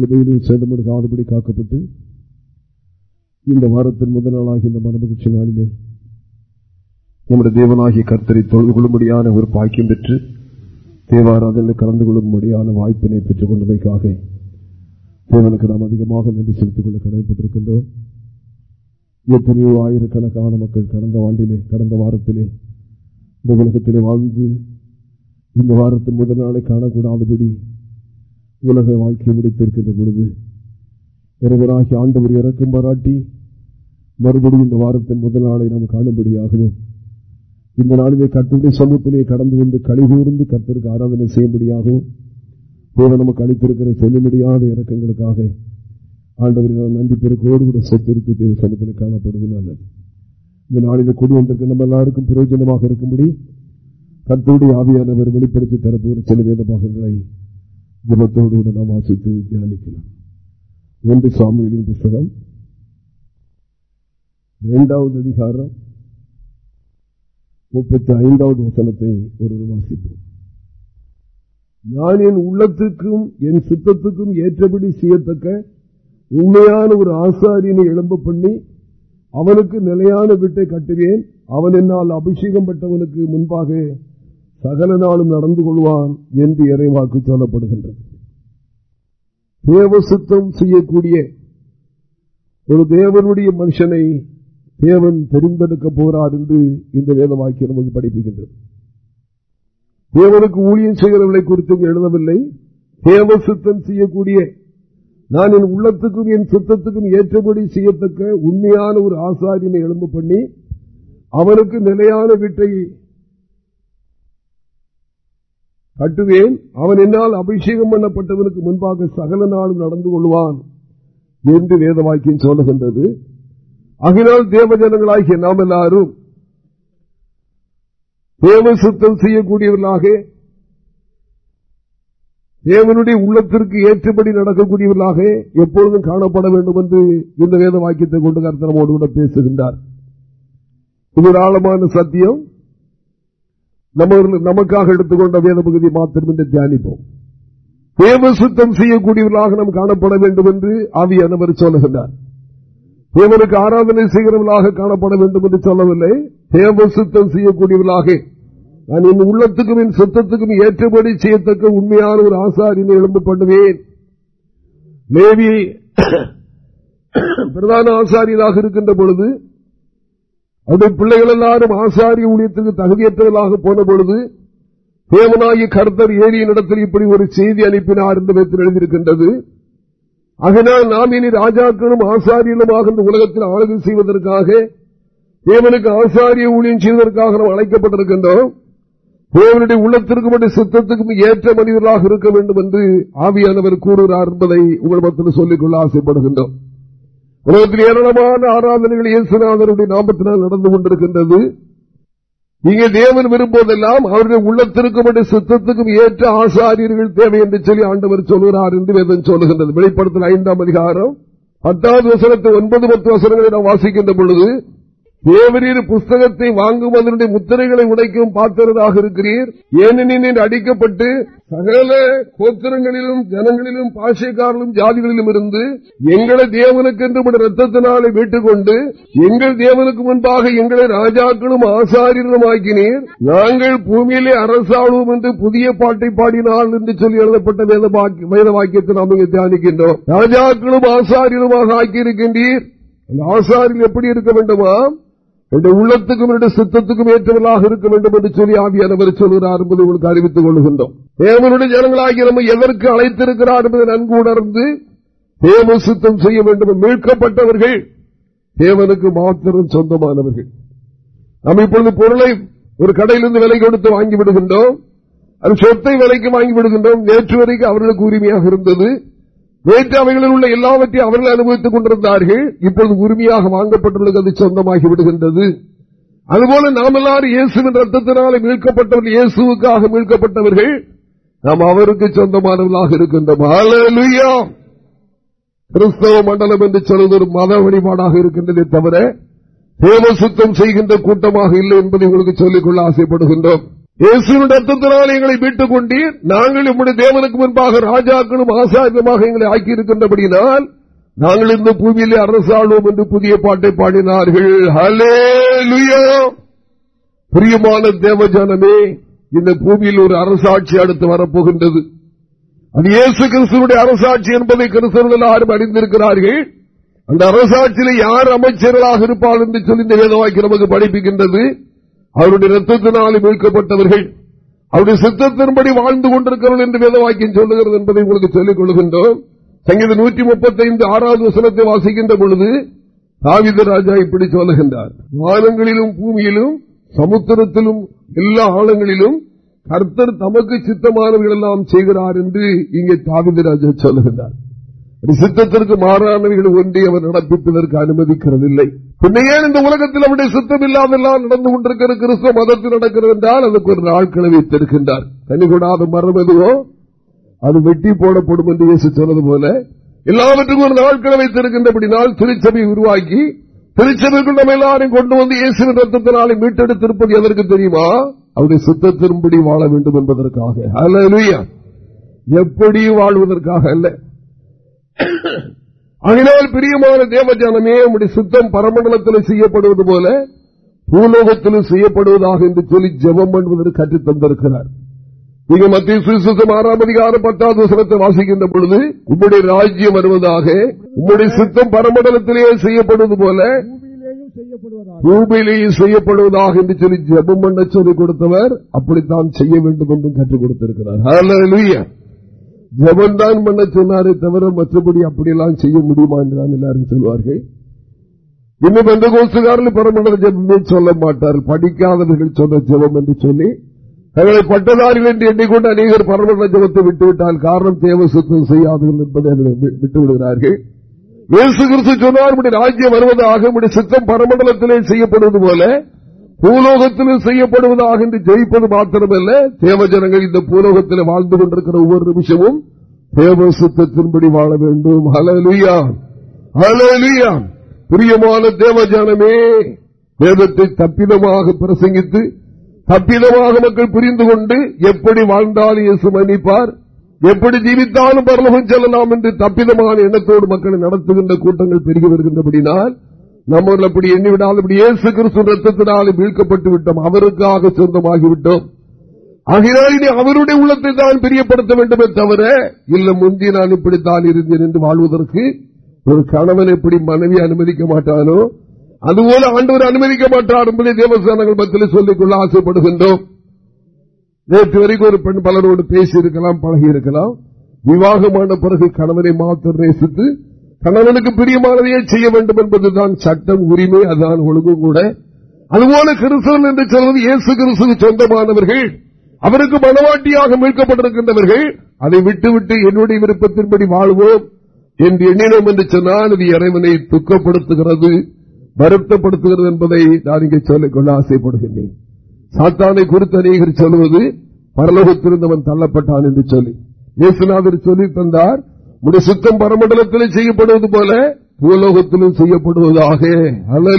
முழுமையிலும் சேதமெடுக்காதபடி காக்கப்பட்டு இந்த வாரத்தின் முதல் நாளாகி இந்த மனமகிழ்ச்சி நாளிலே நம்முடைய தேவனாகிய கர்த்தரை தொழுது கொள்ளும்படியான ஒரு பாக்கியம் பெற்று தேவாராதனில் கலந்து கொள்ளும்படியான வாய்ப்பினை பெற்றுக் கொண்டமைக்காக தேவனுக்கு நாம் அதிகமாக நன்றி செலுத்திக் கொள்ள கடமைப்பட்டிருக்கின்றோம். எத்தனையோ ஆயிரக்கணக்கான மக்கள் கடந்த ஆண்டிலே கடந்த வாரத்திலே இந்த உலகத்திலே வாழ்ந்து இந்த வாரத்தின் முதல் நாளை காணக்கூடாதபடி உலக வாழ்க்கை முடித்திருக்கின்ற பொழுது இறைவனாகி ஆண்டவர் இறக்கும் பாராட்டி மறுபடியும் இந்த வாரத்தின் முதல் நாளை நாம் காணும்படியாகவும் இந்த நாளிலே கத்தருடைய சமூகத்திலே கடந்து வந்து கழிவுர்ந்து கத்தருக்கு ஆராதனை செய்யும்படியாகவும் போல நமக்கு அளித்திருக்கிற சொல்ல முடியாத இறக்கங்களுக்காக ஆண்டவரின் நன்றி பெருக்கோடு கூட சொத்திருக்கு தேவ சமூகத்தில் காணப்படுவது நல்லது. இந்த நாளிலே கொண்டு வந்திருக்க நம்ம எல்லாருக்கும் பிரயோஜனமாக இருக்கும்படி கத்தோடைய ஆவியானவர் வெளிப்படுத்தி தரப்போகிற சில வேத பாகங்களை ஜபத்தோடு கூட நாம் வாசித்து தியானிக்கலாம். ஒன்று சாமியின் புஸ்தகம். இரண்டாவது அதிகாரம். முப்பத்தி ஐந்தாவது வசனத்தை ஒரு வாசிப்போம். நான் என் உள்ளத்துக்கும் என் சித்தத்துக்கும் ஏற்றபடி செய்யத்தக்க உண்மையான ஒரு ஆசாரியனை எழும்ப பண்ணி அவனுக்கு நிலையான வீட்டை கட்டுவேன். அவன் என்னால் அபிஷேகம் பட்டவனுக்கு முன்பாக சகல நாளும் நடந்து கொள்வான் என்று இறைவாக்கு சொல்லப்படுகின்றது. தேவசுத்தம் செய்யக்கூடிய ஒரு தேவனுடைய மனுஷனை தேவன் தெரிந்தெடுக்க போகிறார் என்று இந்த வேத வாக்கியம் நமக்கு படிப்புகின்றது தேவனுக்கு ஊழியம் செய்கிறவர்களை குறித்து எழுதவில்லை. தேவ சுத்தம் செய்யக்கூடிய நான் என் உள்ளத்துக்கும் என் சுத்தத்துக்கும் ஏற்றபடி செய்யத்தக்க உண்மையான ஒரு ஆசாரியனை எழும்ப பண்ணி அவனுக்கு நிலையான வீட்டை கட்டுவேன். அவன் என்னால் அபிஷேகம் பண்ணப்பட்டவனுக்கு முன்பாக சகல நாளும் நடந்து கொள்வான் என்று வேத வாக்கியம் சொல்லுகின்றது. அகினால் தேவ ஜனங்களாகிய நாம் எல்லாரும் தேவ சுத்தம் செய்யக்கூடியவர்களாக தேவனுடைய உள்ளத்திற்கு ஏற்றபடி நடக்கக்கூடியவர்களாக எப்பொழுதும் காணப்பட வேண்டும் என்று இந்த வேத வாக்கியத்தை கொண்டு கருத்தனமோடு கூட பேசுகின்றார். இது ஒரு ஆழமான சத்தியம். நமக்காக எடுத்துக்கொண்ட வேத பகுதி மாத்திரம் என்று தியானிப்போம். தேவ சுத்தம் செய்யக்கூடியவர்களாக நாம் காணப்பட வேண்டும் என்று ஆவியானவர் சொல்லுகின்றார். தேவனுக்கு ஆராதனை செய்கிறவர்களாக காணப்பட வேண்டும் என்று சொல்லவில்லை. தேவ சுத்தம் செய்யக்கூடியவர்களாக. நான் என் உள்ளத்துக்கும் என் சுத்தத்துக்கும் ஏற்றபடி செய்யத்தக்க உண்மையான ஒரு ஆசாரினை எழும்பு பண்ணுவேன் மேவி பிரதான ஆசாரியராக இருக்கின்ற பொழுது அவருடைய பிள்ளைகள் எல்லாரும் ஆசாரிய ஊழியத்துக்கு தகுதியற்றவர்களாக போன பொழுது தேவனாகி கர்த்தர் ஏரியின் இடத்தில் இப்படி ஒரு செய்தி அனுப்பினார் என்று வைத்து எழுதியிருக்கின்றது. அதனால் நாம் இனி ராஜாக்களும் ஆசாரியனுமாக இந்த உலகத்தில் ஆளுகை செய்வதற்காக தேவனுக்கு ஆசாரிய ஊழியம் செய்வதற்காக நாம் அழைக்கப்பட்டிருக்கின்றோம். தேவனுடைய உள்ளத்திற்கும் சித்தத்துக்கும் ஏற்ற மனிதர்களாக இருக்க வேண்டும் என்று ஆவியானவர் கூறுகிறார் என்பதை உங்கள் மத்தியில் சொல்லிக்கொள்ள ஆசைப்படுகின்றோம். உலகத்தில் ஏராளமான ஆராதனைகள் இயேசுநாதருடைய நாமத்தினால் நடந்து கொண்டிருக்கின்றது. இங்கே தேவன் விரும்புவதெல்லாம் அவருடைய உள்ளத்திற்கும் சித்தத்துக்கும் ஏற்ற ஆசாரியர்கள் தேவை என்று சொல்லி ஆண்டவர் சொல்கிறார் என்று வேதம் சொல்லுகின்றது. வெளிப்படுத்தல் ஐந்தாம் அதிகாரம் பத்தாவது வசனத்தை ஒன்பது பத்து வசனங்களை நாம் வாசிக்கின்ற பொழுது தேவரீர் புஸ்தகத்தை வாங்கும் அதனுடைய முத்திரைகளை உடைக்கும் பார்த்ததாக இருக்கிறீர். ஏனெனில் அடிக்கப்பட்டு சகல கோத்திரங்களிலும் ஜனங்களிலும் பாஷைக்காரர்களும் ஜாதிகளிலும் இருந்து எங்களை தேவனுக்கு என்று ரத்தத்தினாலே வீட்டுக்கொண்டு எங்கள் தேவனுக்கு முன்பாக எங்களை ராஜாக்களும் ஆசாரியர்களும் ஆக்கினீர். நாங்கள் பூமியிலே அரசாளுவோம் என்று புதிய பாட்டை பாடினால் என்று சொல்லி எழுதப்பட்ட வேத வாக்கியத்தை நாம் இங்கே தியானிக்கின்றோம். ராஜாக்களும் ஆசாரியருமாக ஆக்கியிருக்கின்றீர். அந்த ஆசாரியில் எப்படி இருக்க வேண்டுமா என்னுடைய உள்ளத்துக்கும் என்னுடைய சித்தத்துக்கும் ஏற்றவர்களாக இருக்க வேண்டும் என்று சொல்லி ஆவியானவர் சொல்கிறார் என்பதை உங்களுக்கு அறிவித்துக் கொள்கின்றோம் தேவனுடைய ஜனங்களாகி நம்ம எதற்கு அழைத்திருக்கிறார் என்பதை நன்கு உணர்ந்து தேவ சுத்தம் செய்ய வேண்டும் மீட்கப்பட்டவர்கள் தேவனுக்கு மாத்திரம் சொந்தமானவர்கள். நாம் இப்பொழுது பொருளை ஒரு கடையிலிருந்து விலை கொடுத்து வாங்கி விடுகின்றோம். அது சொத்தை விலைக்கு வாங்கி விடுகின்றோம். நேற்று வரைக்கும் அவர்களுக்கு உரிமையாக இருந்தது. நேற்று அவைகளில் உள்ள எல்லாவற்றையும் அவர்கள் அனுபவித்துக் கொண்டிருந்தார்கள். இப்பொழுது உரிமையாக வாங்கப்பட்டுள்ளது அது சொந்தமாகி விடுகின்றது. அதுபோல நாம் எல்லாரும் இயேசுவின் ரத்தத்தினாலே மீட்கப்பட்டவர்கள் இயேசுக்காக மீட்கப்பட்டவர்கள் நாம் அவருக்கு சொந்தமானவர்களாக இருக்கின்றோம். கிறிஸ்தவ மண்டலம் என்று சொல்வது ஒரு மத வழிபாடாக இருக்கின்றதே தவிர தேவ சுத்தம் செய்கின்ற கூட்டமாக இல்லை என்பதை உங்களுக்கு சொல்லிக்கொள்ள ஆசைப்படுகின்றோம். இயேசுவின் ரத்தத்தினால் எங்களை மீட்டுக் கொண்டீர் நாங்கள் நம்முடைய தேவனுக்கு முன்பாக ராஜாக்களும் ஆசாரியமாக எங்களை ஆக்கியிருக்கின்றபடினால் நாங்கள் இந்த பூமியிலே அரசாழ்வோம் என்று புதிய பாட்டை பாடினார்கள். ஹலே பிரியமான தேவஜானமே இந்த பூமியில் ஒரு அரசாட்சி அடுத்து வரப்போகின்றது. அது இயேசு கிறிஸ்துவனுடைய அரசாட்சி என்பதை கிறிஸ்தவர்கள் யாரும் அறிந்திருக்கிறார்கள். அந்த அரசாட்சியில் யார் அமைச்சர்களாக இருப்பார் என்று சொல்லி இந்த வேதவாக்கி நமக்கு படிப்புகின்றது அவருடைய ரத்தத்தினால் மீட்கப்பட்டவர்கள் அவருடைய சித்தத்தின்படி வாழ்ந்து கொண்டிருக்கிறவர்கள் என்று வேதவாக்கியம் சொல்லுகிறது என்பதை உங்களுக்கு சொல்லிக் கொள்கின்றோம். சங்கீத நூற்றி முப்பத்தி ஐந்து ஆறாவது வசனத்தை வாசிக்கின்ற பொழுது தாவித ராஜா இப்படி சொல்லுகின்றார். வானங்களிலும் பூமியிலும் சமுத்திரத்திலும் எல்லா ஆழங்களிலும் கர்த்தர் தமக்கு சித்தமானவர்கள் எல்லாம் செய்கிறார் என்று இங்கே தாவித ராஜா சொல்லுகின்றார். சித்தத்திற்கு மாறானவர்கள் ஒன்றி அவர் நடப்பிப்பதற்கு அனுமதிக்கிறதில்லை. ஏன் இந்த உலகத்தில் அவருடைய சித்தம் இல்லாதெல்லாம் நடந்து கொண்டிருக்கிற கிறிஸ்தவ மதத்தில் நடக்கிறது என்றால் அதுக்கு ஒரு நாட்களை வைத்திருக்கின்றார் கனிகொடாத மரம் எதுவோ? அது வெட்டி போடப்படும் என்று இயேசு சொன்னது போல. எல்லாவற்றுக்கும் ஒரு நாட்களை வைத்திருக்கின்றபடினால் திருச்சபை உருவாக்கி திருச்சபைக்குள் நம்ம எல்லாரையும் கொண்டு வந்து இயேசுவின் ரத்தத்தினாலே மீட்டெடுத்திருப்பது எதற்கு தெரியுமா? அவருடைய சுத்தத்தின்படி வாழ வேண்டும் என்பதற்காக. அல்ல எப்படி வாழ்வதற்காக அல்ல. ஆகினால் பிரியமான தேவஜானமே நம்முடைய சுத்தம் பரமண்டலத்தில் செய்யப்படுவது போல பூலோகத்திலும் செய்யப்படுவதாக என்று சொல்லி ஜபம் பண்ணுவதற்கு கற்றுத் தந்திருக்கிறார். நீங்க மத்திய சுவிசேஷம் ஆறாம் அதிகாரம் பத்தாவது வசனத்தை வாசிக்கின்ற பொழுது உம்முடைய ராஜ்யம் வருவதாக உம்முடைய சுத்தம் பரமண்டலத்திலேயே செய்யப்படுவது போல பூமியிலேயும் செய்யப்படுவதாக என்று சொல்லி ஜபம் பண்ண சொல்லிக் கொடுத்தவர் அப்படித்தான் செய்ய வேண்டும் என்று கற்றுக் கொடுத்திருக்கிறார். ஜபந்தான் பண்ண சொன்னாரே தவிர மற்றபடி அப்படியெல்லாம் செய்ய முடியுமா என்றுதான் எல்லாரும் சொல்வார்கள். இன்னும் எந்த கோசுகாரில் பரமண்டல ஜபமே சொல்ல மாட்டார்? படிக்காதவர்கள் சொன்ன ஜபம் என்று சொல்லி தங்களை பட்டதாரிகள் என்று எண்ணிக்கொண்டு அநேகர் பரமண்ட ஜபத்தை விட்டுவிட்டால் காரணம் தேவ சுத்தம் செய்யாதவர்கள் என்பதை விட்டுவிடுகிறார்கள். இயேசு கிறிஸ்து சொன்னார் ராஜ்யம் வருவதாக சித்தம் பரமண்டலத்திலே செய்யப்படுவது போல பூலோகத்திலும் செய்யப்படுவதாக என்று ஜெயிப்பது மாத்திரமல்ல. தேவ ஜனங்கள் இந்த பூலோகத்தில் வாழ்ந்து கொண்டிருக்கிற ஒவ்வொரு நிமிஷமும் தேவ சுத்தத்தின்படி வாழ வேண்டும். ஹலலுயா ஹலலுயா பிரியமான தேவஜானமே வேதத்தை தப்பிதமாக பிரசங்கித்து தப்பிதமாக மக்கள் புரிந்து கொண்டு எப்படி வாழ்ந்தாலும் இயேசு மன்னிப்பார். எப்படி ஜீவித்தாலும் பரலகம் செல்லலாம் என்று தப்பிதமான எண்ணத்தோடு மக்களை நடத்துகின்ற கூட்டங்கள் பெருகி வருகின்றபடினால் நம்ம அப்படி எண்ணிவிடால் இப்படி இயேசு கிறிஸ்து ரத்தத்தினால் வீழ்க்கப்பட்டு விட்டோம். அவருக்காக சொந்தமாகிவிட்டோம். ஆகினால் இனி அவருடைய உள்ளத்தை தான் பிரியப்படுத்த வேண்டுமே தவிர இல்ல முந்தி நான் இப்படித்தான் இருந்தேன் என்று வாழ்வதற்கு ஒரு கணவன் எப்படி மனைவி அனுமதிக்க மாட்டானோ அதுபோல ஆண்டவர் அனுமதிக்க மாட்டார் என்பதை தேவஸ்தானங்கள் மத்தியில் சொல்லிக்கொள்ள ஆசைப்படுகின்றோம். நேற்று வரைக்கும் ஒரு பெண் பலரோடு பேசியிருக்கலாம் பழகி இருக்கலாம் விவாகமான பிறகு கணவனை மாத்திரம் நேசித்து கணவனுக்கு பிரியமானதையே செய்ய வேண்டும் என்பதுதான் சட்டம் உரிமை அதுதான் ஒழுங்கும் கூட. அதுபோல கிறிஸ்தவன் என்று சொல்வது இயேசு கிறிஸ்துக்கு சொந்தமானவர்கள் அவருக்கு மனவாட்டியாக மீட்கப்பட்டிருக்கின்றவர்கள் அதை விட்டுவிட்டு என்னுடைய விருப்பத்தின்படி வாழ்வோம் என்று எண்ணினோம் என்று சொன்னால் இது இறைவனை துக்கப்படுத்துகிறது வருத்தப்படுத்துகிறது என்பதை நான் இங்கே சொல்லிக்கொள்ள ஆசைப்படுகின்றேன். சாத்தானை குறித்து அநேகர் சொல்வது பரலோகத்திலிருந்தவன் தள்ளப்பட்டான் என்று சொல்லி. இயேசுநாதர் சொல்லி தந்தார் உடைய சுத்தம் பரமண்டலத்தில் செய்யப்படுவது போல பூலோகத்திலும் செய்யப்படுவதாக. அல்ல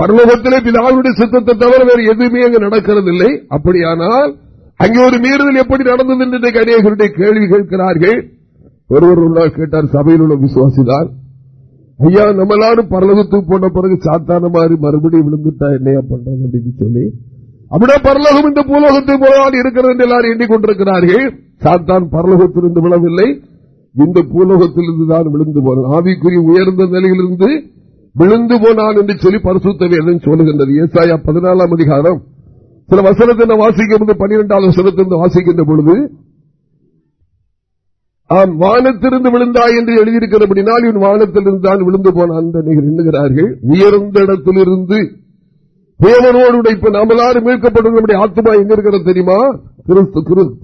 பரலோகத்திலே பிதாவுடைய சுத்தத்தை தவிர வேறு எதுவுமே அங்கு நடக்கிறதில்லை. அப்படியானால் அங்கே ஒரு மீறுதல் எப்படி நடந்தது என்று அநேகருடைய கேள்வி கேட்கிறார்கள். ஒருவர் உள்ளால் கேட்டார் சபையில் உள்ள விசுவாசிதான். ஐயா நம்மளாலும் பரலோகத்துக்கு போன பிறகு சாத்தான மாதிரி மறுபடியும் விழுந்துட்டா என்னையா பண்றது? அப்படின்னு சொல்லி அப்படியே பரலோகம் இந்த பூலோகத்துக்கு போனால் இருக்கிறது என்று எல்லாரும் எண்ணிக்கொண்டிருக்கிறார்கள் சாத்தான் பரலோகத்திலிருந்து விழவில்லை. இந்த பூலோகத்திலிருந்து தான் விழுந்து போனான். ஆவிக்குரிய உயர்ந்த நிலையிலிருந்து விழுந்து போனான் என்று சொல்லி பரிசுத்த சொல்லுகின்றது. ஏசாயா பதினாலாம் அதிகாரம். சில வசனத்தை வாசிக்கும் பன்னிரெண்டாவது வசனத்திலிருந்து வாசிக்கின்ற பொழுது ஆம் வானத்திலிருந்து விழுந்தாய் என்று எழுதியிருக்கிறபடினால் இவன் வானத்திலிருந்து தான் விழுந்து போனான் எண்ணுகிறார்கள். உயர்ந்த இடத்திலிருந்து தேவனோடு இப்ப நாமலாறு எல்லாரும் மீட்கப்படும் நம்முடைய ஆத்மா எங்க இருக்கிறது தெரியுமா? கிறிஸ்து.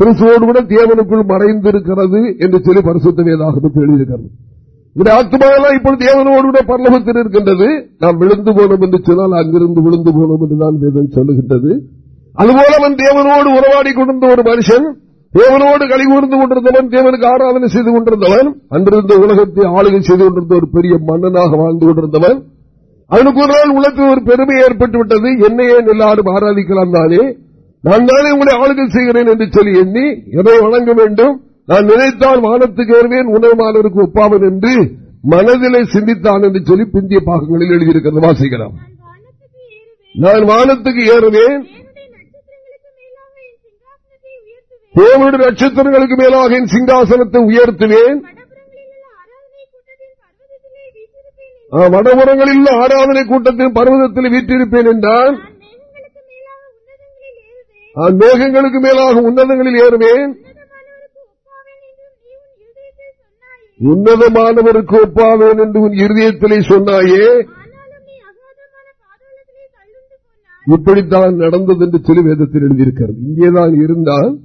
கிறிஸ்துவோடு கூட தேவனுக்குள் மறைந்திருக்கிறது என்று சொல்லி பரிசுத்த வேதாகமத்தில் எழுதியிருக்கிறது. இந்த ஆத்மாவெல்லாம் இப்பொழுது தேவனோடு கூட பரலோகத்தில் இருக்கின்றது. நாம் விழுந்து போனோம் என்று சொன்னால் அங்கிருந்து விழுந்து போனோம் என்றுதான் வேதம் சொல்லுகின்றது. அதுபோல அவன் தேவனோடு உறவாடி கொண்டிருந்த ஒரு மனுஷன் தேவனோடு கழி கூர்ந்து கொண்டிருந்தவன் தேவனுக்கு ஆராதனை செய்து கொண்டிருந்தவன் அன்றிருந்த உலகத்தை ஆளுகை செய்து கொண்டிருந்த ஒரு பெரிய மன்னனாக வாழ்ந்து கொண்டிருந்தவன். அவனுக்கு ஒரு நாள் உலகத்தில் ஒரு பெருமை ஏற்பட்டு விட்டது என்னையே எல்லாரும் ஆராதிக்கலாம் தானே. நான் தானே உங்களை ஆளுகை செய்கிறேன் என்று சொல்லி எண்ணி எதை வழங்க வேண்டும்? நான் நினைத்தால் வானத்துக்கு ஏறுவேன் உணவுமானவருக்கு ஒப்பாவன் என்று மனதிலே சிந்தித்தான் என்று சொல்லி பிந்திய பாகங்களில் எழுதியிருக்கிறது. வாசிக்கலாம். நான் வானத்துக்கு ஏறுவேன். தேவனுடைய நட்சத்திரங்களுக்கு மேலாக என் சிங்காசனத்தை உயர்த்துவேன். வடபுறங்களில் ஆராதனை கூட்டத்தின் பர்வதத்தில் வீட்டிருப்பேன் என்றால் மேகங்களுக்கு மேலாக உன்னதங்களில் ஏறுவேன். உன்னதமானவருக்கு ஒப்பாவேன் என்று உன் இருதயத்திலே சொன்னாயே. இப்படித்தான் நடந்தது என்று சொல்லி வேதத்தில் எழுதியிருக்கிறது. இங்கேதான் இருந்தால்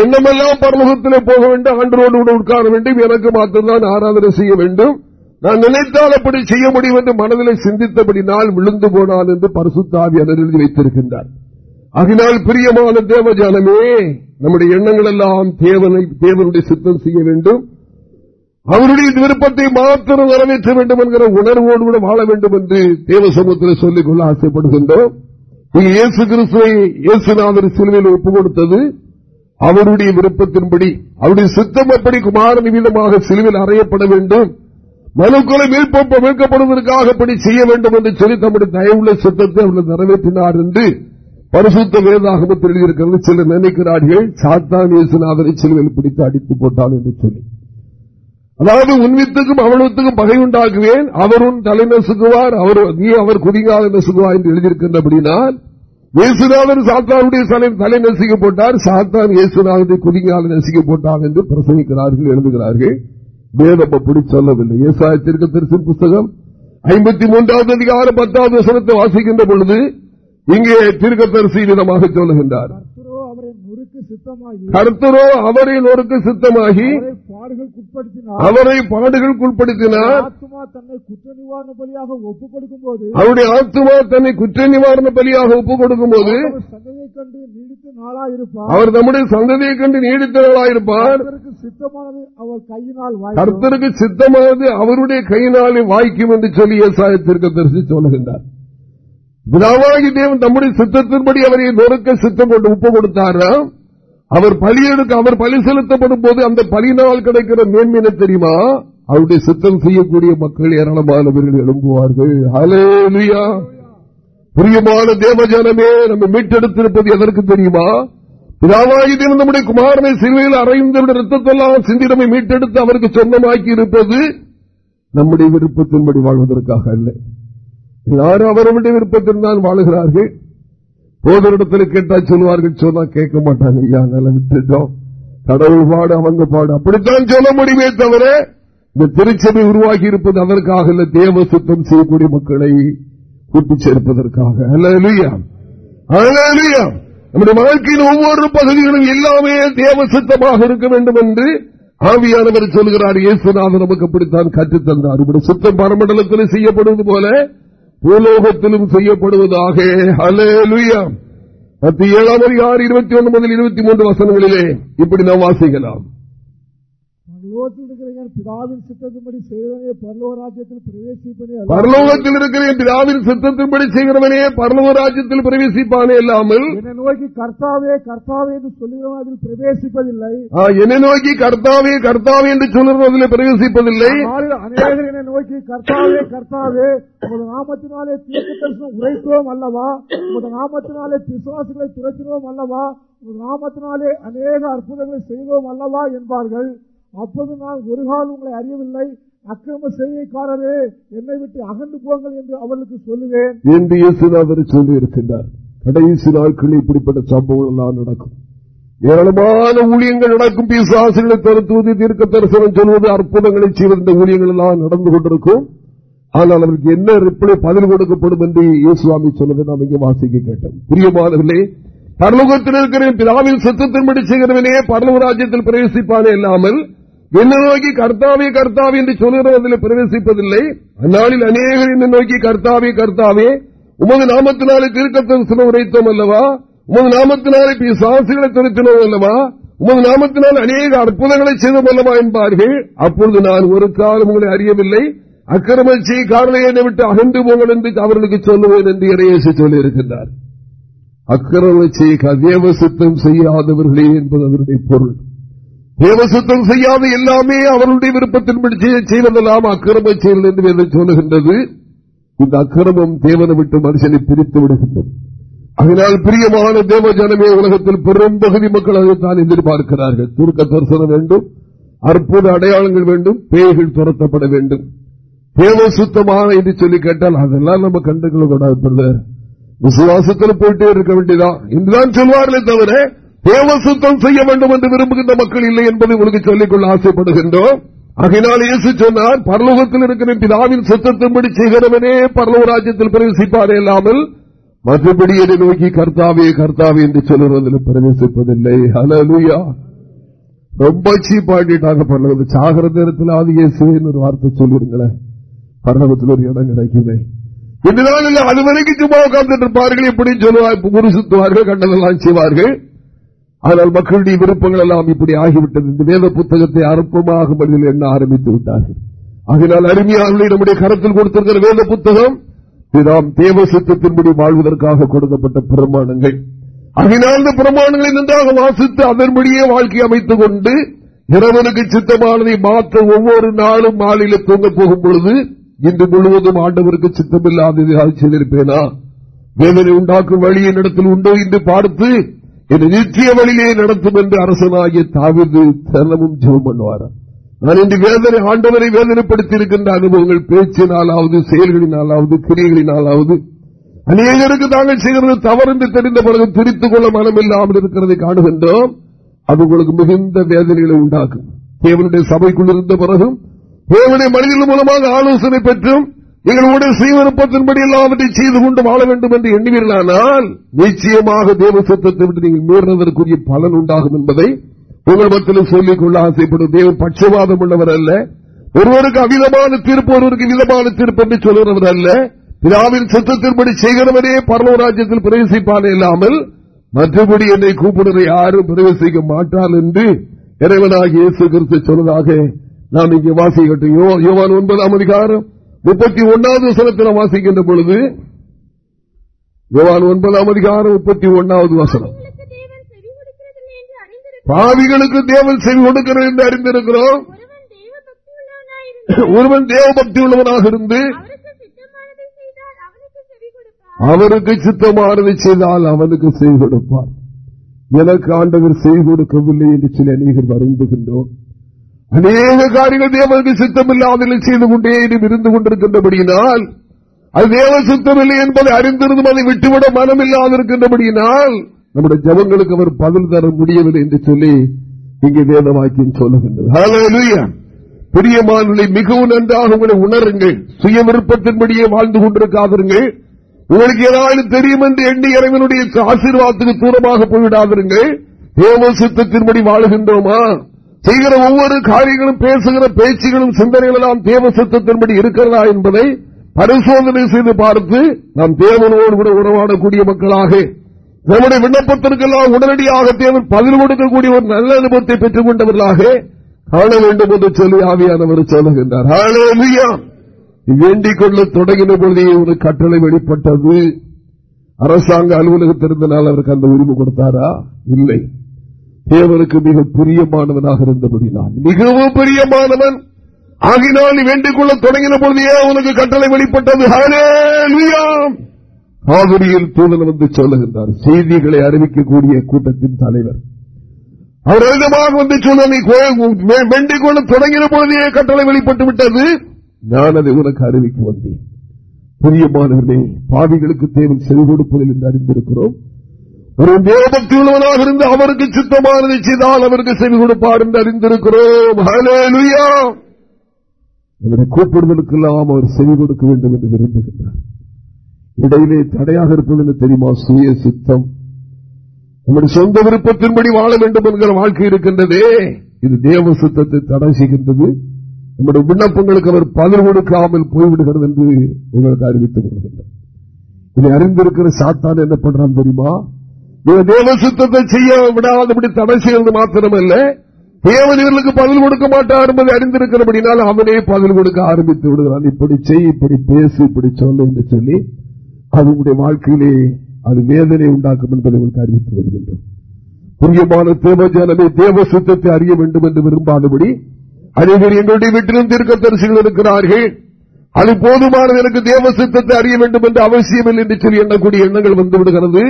என்னமெல்லாம் பரலோகத்திலே போக வேண்டும் ஆண்டரோடு கூட உட்கார வேண்டும் எனக்கு மாத்திரம்தான் ஆராதனை செய்ய வேண்டும். நான் நினைத்தால் அப்படி செய்ய முடியும் என்று மனதில் சிந்தித்தபடி நாள் விழுந்து போனான் என்று பரிசுத்தாவி எழுதி வைத்திருக்கின்றார். அதனால் பிரியமான தேவஜானமே நம்முடைய எண்ணங்கள் எல்லாம் தேவனை தேவனுடைய சித்தம் செய்ய வேண்டும். அவருடைய விருப்பத்தை மாத்திரம் நிறைவேற்ற வேண்டும் என்கிற உணர்வோடு கூட வாழ வேண்டும் என்று தேவ சமூகத்தில் சொல்லிக் கொள்ள ஆசைப்படுகின்றோம் இயேசு கிறிஸ்துவை இயேசுநாதர் சிலுவையில் ஒப்பு கொடுத்தது அவருடைய விருப்பத்தின்படி அவருடைய சித்தம் எப்படி குமார நிமிதமாக சிலுவில் அறையப்பட வேண்டும். மனுக்களை மீட்கப்படுவதற்காக அப்படி செய்ய வேண்டும் என்று சொல்லி தம்முடைய தயவுள்ள சித்தத்தை அவர்கள் நிறைவேற்றினார் என்று பரிசுத்த வேதாகமத்தில் எழுதியிருக்கிறது சில நினைக்கிறார்கள் சாத்தான் இயேசுநாதனை சிலுவையில் பிடித்து அடித்து போட்டான் என்று சொல்லி. அதாவது உன்வித்துக்கும் அவனத்துக்கும் பகை உண்டாக்குவேன் அவரும் தலை நசுக்குவார் அவர் நீ அவர் குதிங்காத நசுக்குவார் என்று எழுதியிருக்கின்றபடினால் இயேசுநாதன் சாத்தானுடைய தலை நசிக்க போட்டார் சாத்தான் இயேசுநாதனை குதிங்கால நசிக்க போட்டான் என்று பிரசவிக்கிறார்கள் எழுதுகிறார்கள். வேதம் அப்படி சொல்லவில்லை. ஏசாயத்திற்கு திருச்சி புஸ்தகம் ஐம்பத்தி மூன்றாவது அதிகாரம் பத்தாவது வசனத்தை வாசிக்கின்ற பொழுது இங்கே தீர்க்கத்தரிசி விதமாக சொல்லுகின்றார். கர்த்தரோ அவரை நொறுக்கு சித்தமாகி அவரை பாடுகளுக்குட்படுத்தினார் அவருடைய ஆத்மா தன்னை குற்ற நிவாரண பலியாக ஒப்புக் கொடுக்கும் போது அவர் நம்முடைய சந்ததியை கண்டு நீடித்த நாளாயிருப்பார். கர்த்தருக்கு சித்தமானது அவருடைய கையினாலே வாய்க்கும் என்று சொல்லி விவசாயத்திற்கு தரிசி சொல்லுகின்றார். பிதாவாகி தேவன் தம்முடைய சித்தத்தின்படி அவரை நொறுக்க சித்தம் கொண்டு உப்பு கொடுத்தாராம் அவர் பலியெடுக்க அவர் பலி செலுத்தப்படும் போது அந்த பலியினால் கிடைக்கிற மேன்மையின தெரியுமா? அவருடைய சித்தம் செய்யக்கூடிய மக்கள் ஏராளமானவர்கள் எழும்புவார்கள். ஹலேலியா பிரியமான தேவஜனமே நம்ம மீட்டெடுத்திருப்பது எதற்கு தெரியுமா? பிதாவாயுதம் நம்முடைய குமாரனை சிறுவையில் அறைந்தவருடைய ரத்தத்தெல்லாம் சிந்தி நம்மை மீட்டெடுத்து அவருக்கு சொந்தமாக்கி இருப்பது நம்முடைய விருப்பத்தின்படி வாழ்வதற்காக அல்ல. யாரும் அவருடைய விருப்பத்தில் தான் வாழுகிறார்கள். போதரிடத்தில் கேட்டா சொல்லுவார்கள் சொன்னா கேட்க மாட்டாங்க. ஐயா நல்ல விட்டுட்டோம் கடவுள் பாடு அவங்க பாடு. அப்படித்தான் சொல்ல முடியுமே தவிர இந்த திருச்சபை உருவாகி இருப்பது அதற்காக இல்ல. தேவ சுத்தம் செய்யக்கூடிய மக்களை கூட்டி சேர்ப்பதற்காக. நம்முடைய வாழ்க்கையின் ஒவ்வொரு பகுதிகளும் எல்லாமே தேவ சுத்தமாக இருக்க வேண்டும் என்று ஆவியானவர் சொல்கிறார் இயேசுநாதன் நமக்கு அப்படித்தான் கற்றுத்தந்தார். இப்படி சுத்தம் பரமண்டலத்தில் செய்யப்படுவது போல பூலோகத்திலும் செய்யப்படுவதாக. அலேலுயா பத்து ஏழாம் அதிகாரம் இருபத்தி ஒன்று முதல் இருபத்தி மூன்று வசனங்களிலே இப்படி நாம் வாசிக்கலாம். பிதாவின் சித்தத்தின்படி செய்கிறவனே பரலோகராஜ்யத்தில் பிரவேசிப்பனே பரலோகத்தில் இருக்கிற பிதாவின் சித்தத்தின்படி செய்கிறவனே பரலோகராஜ்யத்தில் பிரவேசிப்பானே இல்லாமல் என்னை நோக்கி கர்த்தாவே கர்த்தாவே என்று சொல்லுகிறவன் அதில் பிரவேசிப்பதில்லை என்னை நோக்கி கர்த்தாவே கர்த்தாவே என்று சொல்லுறவன் அதில் பிரவேசிப்பதில்லை அநேகர் என்னை நோக்கி கர்த்தாவே கர்த்தாவே உமது நாமத்தினாலே தீர்க்க தரிசனம் உரைத்தோம் அல்லவா உமது நாமத்தினாலே பிசுவாசிகளை துரைத்தினோம் அல்லவா உமது நாமத்தினாலே அநேக அற்புதங்களை செய்தோம் அல்லவா என்பார்கள் அப்போது நான் ஒரு கால் உங்களை அறியவில்லை. அக்கிரம செய்திக்காரரே என்னை விட்டு அகன்று போங்கள் என்று அவர்களுக்கு சொல்லுவேன். என்று இயேசுநாதர் சொல்லி இருக்கின்றார். கடைசி நாட்களில் இப்படிப்பட்ட சம்பவங்கள் எல்லாம் நடக்கும். ஏராளமான ஊழியங்கள் நடக்கும். பிசாசுகளை தருத்துவது தீர்க்க தரிசனம் சொல்வது அற்புதங்களை செய்வது ஊழியங்கள் எல்லாம் நடந்து கொண்டிருக்கும். ஆனால் அவருக்கு என்ன ரிப்ளை பதில் கொடுக்கப்படும் என்று இயேசுவாமி சொன்னதை நாம் இங்கே வாசிக்க கேட்டோம். பிரியமானவர்களே பரலோகத்தில் இருக்கிற பிதாவின் சத்தத்தின்படி செய்கிறவனே பரலோக ராஜ்யத்தில் பிரவேசிப்பானே இல்லாமல் என்ன நோக்கி கர்த்தாவே கர்த்தாவே என்று சொல்லுகிறதில் பிரவேசிப்பதில்லை. அந்நாளில் அநேகர் என்ன நோக்கி கர்த்தாவே கர்த்தாவே. உமது நாமத்தினாலே தீர்க்கத்தரிசனம் உரைத்தோம் அல்லவா? உமது நாமத்தினாலே சாசிகளை திருத்தினோம் அல்லவா? உமது நாமத்தினால் அநேக அற்புதங்களை செய்தோம் அல்லவா என்பார்கள். அப்பொழுது நான் ஒரு காலம் உங்களை அறியவில்லை. அக்கிரமச்சி செய் விட்டு அகன்று போங்கள் என்று அவர்களுக்கு சொல்லுவேன் என்று இறையேசு சொல்லியிருக்கின்றார். அக்கிரமச்சி கதேவ சித்தம் செய்யாதவர்களே என்பது அவருடைய பொருள். தேவசுத்தம் செய்யாத எல்லாமே அவருடைய விருப்பத்தின்படி செய்வதெல்லாம் அக்கிரம செயல் என்று சொல்லுகின்றது. இந்த அக்கிரமம் தேவனை விட்டு மனுஷனை பிரித்து விடுகின்றது. அதனால் பிரியமான தேவ ஜனமே உலகத்தில் பெரும்பகுதி மக்கள் அதைத்தான் எதிர்பார்க்கிறார்கள். துருக்க தரிசனம் வேண்டும் அற்புத அடையாளங்கள் வேண்டும் பேய்கள் துரத்தப்பட வேண்டும். தேவ சுத்தமான என்று சொல்லி கேட்டால் அதெல்லாம் நம்ம கண்டுகொள்ளக்கூடாது விசுவாசத்தில் போயிட்டே இருக்க வேண்டியதான் என்றுதான் சொல்வார்களே தவிர தேவ சுத்தம் செய்ய வேண்டும் என்று விரும்புகின்ற மக்கள் இல்லை என்பதை உங்களுக்கு சொல்லிக்கொள்ள ஆசைப்படுகின்றோம். ஆகையினால் இயேசு சொன்னார் பரலோகத்தில் இருக்கிற பிதாவின் சுத்தத்தின்படி செய்கிறவனே பரலோக ராஜ்யத்தில் பிரவேசிப்பாரே இல்லாமல் மற்றபடி என்னை நோக்கி கர்த்தாவே கர்த்தாவே என்று சொல்லுவதில் பிரவேசிப்பதில்லை. அலலுயா ரொம்ப சீப்பாண்டிட்டாங்க பரலோகத்து. சாகர நேரத்தில் ஆதி இயேசுன்னு ஒரு வார்த்தை சொல்லிருங்களேன். பரலோகத்தில் ஒரு இடம் கிடைக்குமே. இதுதான் இல்லை அது வரைக்கும் சும்மா உட்கார்ந்துட்டு இருப்பார்கள் எப்படின்னு சொல்லுவார் குரு சுத்துவார்கள் கண்டதெல்லாம் செய்வார்கள். ஆனால் மக்களுடைய விருப்பங்கள் எல்லாம் இப்படி ஆகிவிட்டது. இந்த வேத புத்தகத்தை அற்பமாக மனிதர்கள் எண்ண ஆரம்பித்து விட்டார்கள்? ஆகினால் அருமையாளர்களை நம்முடைய கரத்தில் கொடுத்திருக்கிற வேத புத்தகம் இதுதான் தேவ சுத்தத்தின்படி வாழ்வதற்காக கொடுக்கப்பட்ட பிரமாணங்கள். ஆகினால் இந்த பிரமாணங்களை நன்றாக வாசித்து அதன்படியே வாழ்க்கை அமைத்துக் கொண்டு இறைவனுக்கு சித்தமானதை மாற்ற ஒவ்வொரு நாளும் மாலையில தூங்க போகும் பொழுது இன்று முழுவதும் ஆண்டவருக்கு சித்தமில்லாததை செய்திருப்பேனா? வேதனை உண்டாக்கும் வழியின் இடத்தில் உண்டோ என்று பார்த்து என்னை நித்திய வழியிலே நடத்தும் என்று அரசனாகிய தாவிது செல்லமும் ஜெபம் பண்ணுவாராம் நான் இன்று வேதனை ஆண்டவரை வேதனைப்படுத்தி இருக்கின்ற அனுபவங்கள் பேச்சினாலாவது செயல்களினாலாவது கிரியைகளினாலாவது. அநேகருக்கு தாங்கள் செய்கிறது தவறு என்று தெரிந்த பிறகு திரித்துக் கொள்ள மனம் இல்லாமல் இருக்கிறதை காணுகின்றோம். அது உங்களுக்கு மிகுந்த வேதனைகளை உண்டாக்கும். தேவனுடைய சபைக்குள் இருந்த பிறகும் தேவனுடைய மனிதர்கள் மூலமாக ஆலோசனை பெற்றும் எங்களுடைய சுயவிருப்பத்தின்படி எல்லாவற்றையும் செய்து கொண்டு வாழ வேண்டும் என்று எண்ணுவீர்களானால் நிச்சயமாக தேவ சுத்தத்தை விட்டு நீங்கள் மீறினதற்குரிய பலன் உண்டாகும் என்பதை உங்கள் மத்தியிலும் சொல்லிக் கொள்ள ஆசைப்படும் தேவ பட்சவாதம் உள்ளவர் அல்ல. ஒருவருக்கு அவிதமான தீர்ப்பு ஒருவருக்கு விதமான தீர்ப்பு என்று சொல்கிறவர் அல்ல. பிதாவின் சுத்தத்தின்படி செய்கிறவரே பரலோராஜ்யத்தில் பிரவேசிப்பானே இல்லாமல் மற்றபடி என்னை கூப்பிடுவதை யாரும் பிரவேசிக்க மாட்டார் என்று இறைவனாக இயேசு கிறிஸ்து சொன்னதாக நாம் இங்கே வாசிக்கட்டும். யோவான் ஒன்பதாம் அதிகாரம். முப்பத்தி ஒன்னாவது வசனத்தில் வாசிக்கின்ற பொழுது யோவான் ஒன்பதாம் அதிகாரம் முப்பத்தி ஒன்னாவது வசனம். பாவிகளுக்கு தேவன் செவி கொடுக்கிறது என்று அறிந்திருக்கிறோம். ஒருவன் தேவ பக்தி உள்ளவனாக இருந்து அவருக்கு சித்தமானதை செய்தால் அவனுக்கு செய்து கொடுப்பார். எனக்கு ஆண்டவர் செய்து கொடுக்கவில்லை என்று சில அநேகர் வருந்துகின்றோம். அநேக காரியங்கள் தேவனுக்கு சித்தமில்லாமல் செய்து கொண்டே இருந்து கொண்டிருக்கின்றபடியினால் அது தேவ சுத்தமில்லை என்பதை அறிந்திருந்தும் அதை விட்டுவிட மனமில்லாது இருக்கின்றபடியினால் நம்முடைய ஜபங்களுக்கு அவர் பதில் தர முடியவில்லை என்று சொல்லி இங்கே வேத வாக்கியம் சொல்லுகின்றது. பிரியமானவர்களை மிகவும் நன்றாக உங்களை உணருங்கள். சுய விருப்பத்தின்படியே வாழ்ந்து கொண்டிருக்காதீர்கள் உங்களுக்கு ஏதாவது தெரியும் என்று எண்ணி இறைவனுடைய ஆசீர்வாதத்துக்கு தூரமாக போய்விடாதீர்கள் தேவ சித்தத்தின்படி வாழுகின்றோமா? செய்கிற ஒவ்வொரு காரியங்களும் பேசுகிற பேச்சுகளும் சிந்தனைகள் எல்லாம் தேவ சித்தத்தின்படி இருக்கிறதா என்பதை பரிசோதனை செய்து பார்த்து நாம் தேவனோடு கூட உறவாடக்கூடிய மக்களாக நம்முடைய விண்ணப்பத்திற்கெல்லாம் உடனடியாக தேவன் பதில் கொடுக்கக்கூடிய ஒரு நல்ல அனுபவத்தை பெற்றுக் கொண்டவர்களாக காண வேண்டும் என்று சொல்லி ஆவியானவர் சொல்லுகின்றார். வேண்டிக் கொள்ள தொடங்கின பொழுதே ஒரு கட்டளை வெளிப்பட்டது. அரசாங்க அலுவலகத்திருந்தனால் அவருக்கு அந்த உரிமை கொடுத்தாரா? இல்லை. தேவனுக்கு மிக பிரியமானவனாக இருந்தபடினான் மிகவும் பிரியமானவன். ஆகினால் வேண்டிக் கொள்ள தொடங்கின பொழுதே உனக்கு கட்டளை வெளிப்பட்டது. காவிரியில் தூதன் வந்து சொல்லுகின்றார் செய்திகளை அறிவிக்கக்கூடிய கூட்டத்தின் தலைவர். அவர் அதிகமாக வந்து சொல்ல நீ வேண்டிக் கொள்ள தொடங்கின பொழுதே கட்டளை வெளிப்பட்டு விட்டது. நான் அதை உனக்கு அறிவிக்க வந்தேன். பிரியமானவர்களே பாவிகளுக்கு தேவன் செவி கொடுப்பதில் என்று அறிந்திருக்கிறோம். ஒரு தேவபக்தி உள்ளவனாக இருந்து அவருக்கு சித்தமானதை செய்தால் அவருக்கு செவி கொடுப்பார் என்று அறிந்திருக்கிறோம். அவரை கூப்பிடுவதற்கெல்லாம் அவர் செவி கொடுக்க வேண்டும் என்று விரும்புகின்றார். இடையிலே தடையாக இருப்பது என்று தெரியுமா? சுய சித்தம். நம்முடைய சொந்த விருப்பத்தின்படி வாழ வேண்டும் என்கிற வாழ்க்கை இருக்கின்றதே. இது தேவ சித்தத்தை தடை செய்கின்றது. நம்முடைய விண்ணப்பங்களுக்கு அவர் பதில் கொடுக்காமல் போய்விடுகிறது என்று உங்களுக்கு அறிவித்துக் கொள்கின்றார் இதை அறிந்திருக்கிற சாத்தான் என்ன பண்றான் தெரியுமா? தேவசத்தத்தை செய்ய விடாதபடி தடை செய்வது மாத்திரமல்ல. தேவன் இவர்களுக்கு பதில் கொடுக்க மாட்டார் என்பதை அறிந்திருக்கிறபடினால் அவனே பதில் கொடுக்க ஆரம்பித்து விடுகிறான். இப்படி செய் இப்படி பேசு இப்படி சொல்லு என்று சொல்லி அவனுடைய வாழ்க்கையிலே அது வேதனை உண்டாக்கும் என்பதை உங்களுக்கு அறிவித்து வருகின்றோம் புரியமான தேவஜானமே தேவ சுத்தத்தை அறிய வேண்டும் என்று விரும்பாதபடி அனைவர் எங்களுடைய வீட்டிலும் தீர்க்க தரிசிகள் இருக்கிறார்கள். அது போதுமானது எனக்கு தேவ சித்தத்தை அறிய வேண்டும் என்று அவசியமில்லை என்று சொல்லி எண்ணக்கூடிய எண்ணங்கள் வந்துவிடுகிறது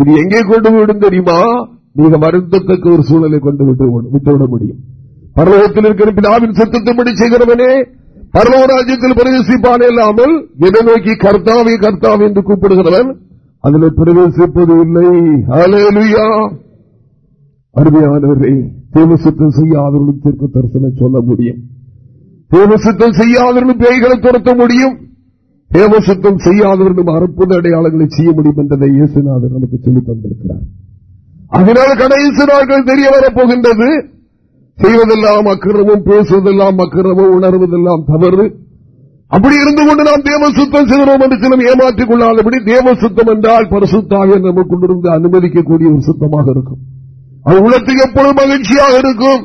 இது எங்கே கொண்டு விடும் தெரியுமா? மிக மருந்தத்தக்க ஒரு சூழலை கொண்டு விட்டு விட்டுவிட முடியும். பரலோகத்தில் இருக்கிற பிதாவின் சத்தத்தின்படி செய்கிறவனே பரலோக ராஜ்யத்தில் பிரவேசிப்பானே இல்லாமல் எதை நோக்கி கர்த்தாவை கர்த்தாவை என்று கூப்பிடுகிறவன் அதில் பிரவேசிப்பது இல்லை. அருமையானவரை தேவசுத்தம் தீர்க்க தரிசனம் சொல்ல முடியும். தேவசுத்தம் செய்யாதவர்களும் பேய்களை துரத்த முடியும். தேவசுத்தம் செய்யாதவர்களும் அற்புத அடையாளங்களை செய்ய முடியும் என்றதை இயேசுநாதர் நமக்கு சொல்லி தந்திருக்கிறார். அதனால் கடைசி நாட்கள் தெரிய வரப்போகின்றது. செய்வதெல்லாம் அக்கிரமும் பேசுவதெல்லாம் அக்கிரமும் உணர்வதெல்லாம் தவறு. அப்படி இருந்து கொண்டு நாம் தேவ சுத்தம் செய்கிறோம் என்று சிலம் ஏமாற்றிக் கொள்ளாதபடி தேவ சுத்தம் என்றால் பரிசுத்தாக நமக்குள்ளிருந்து அனுமதிக்கக்கூடிய ஒரு சுத்தமாக இருக்கும். அது உள்ளத்துக்கு எப்பொழுது மகிழ்ச்சியாக இருக்கும்?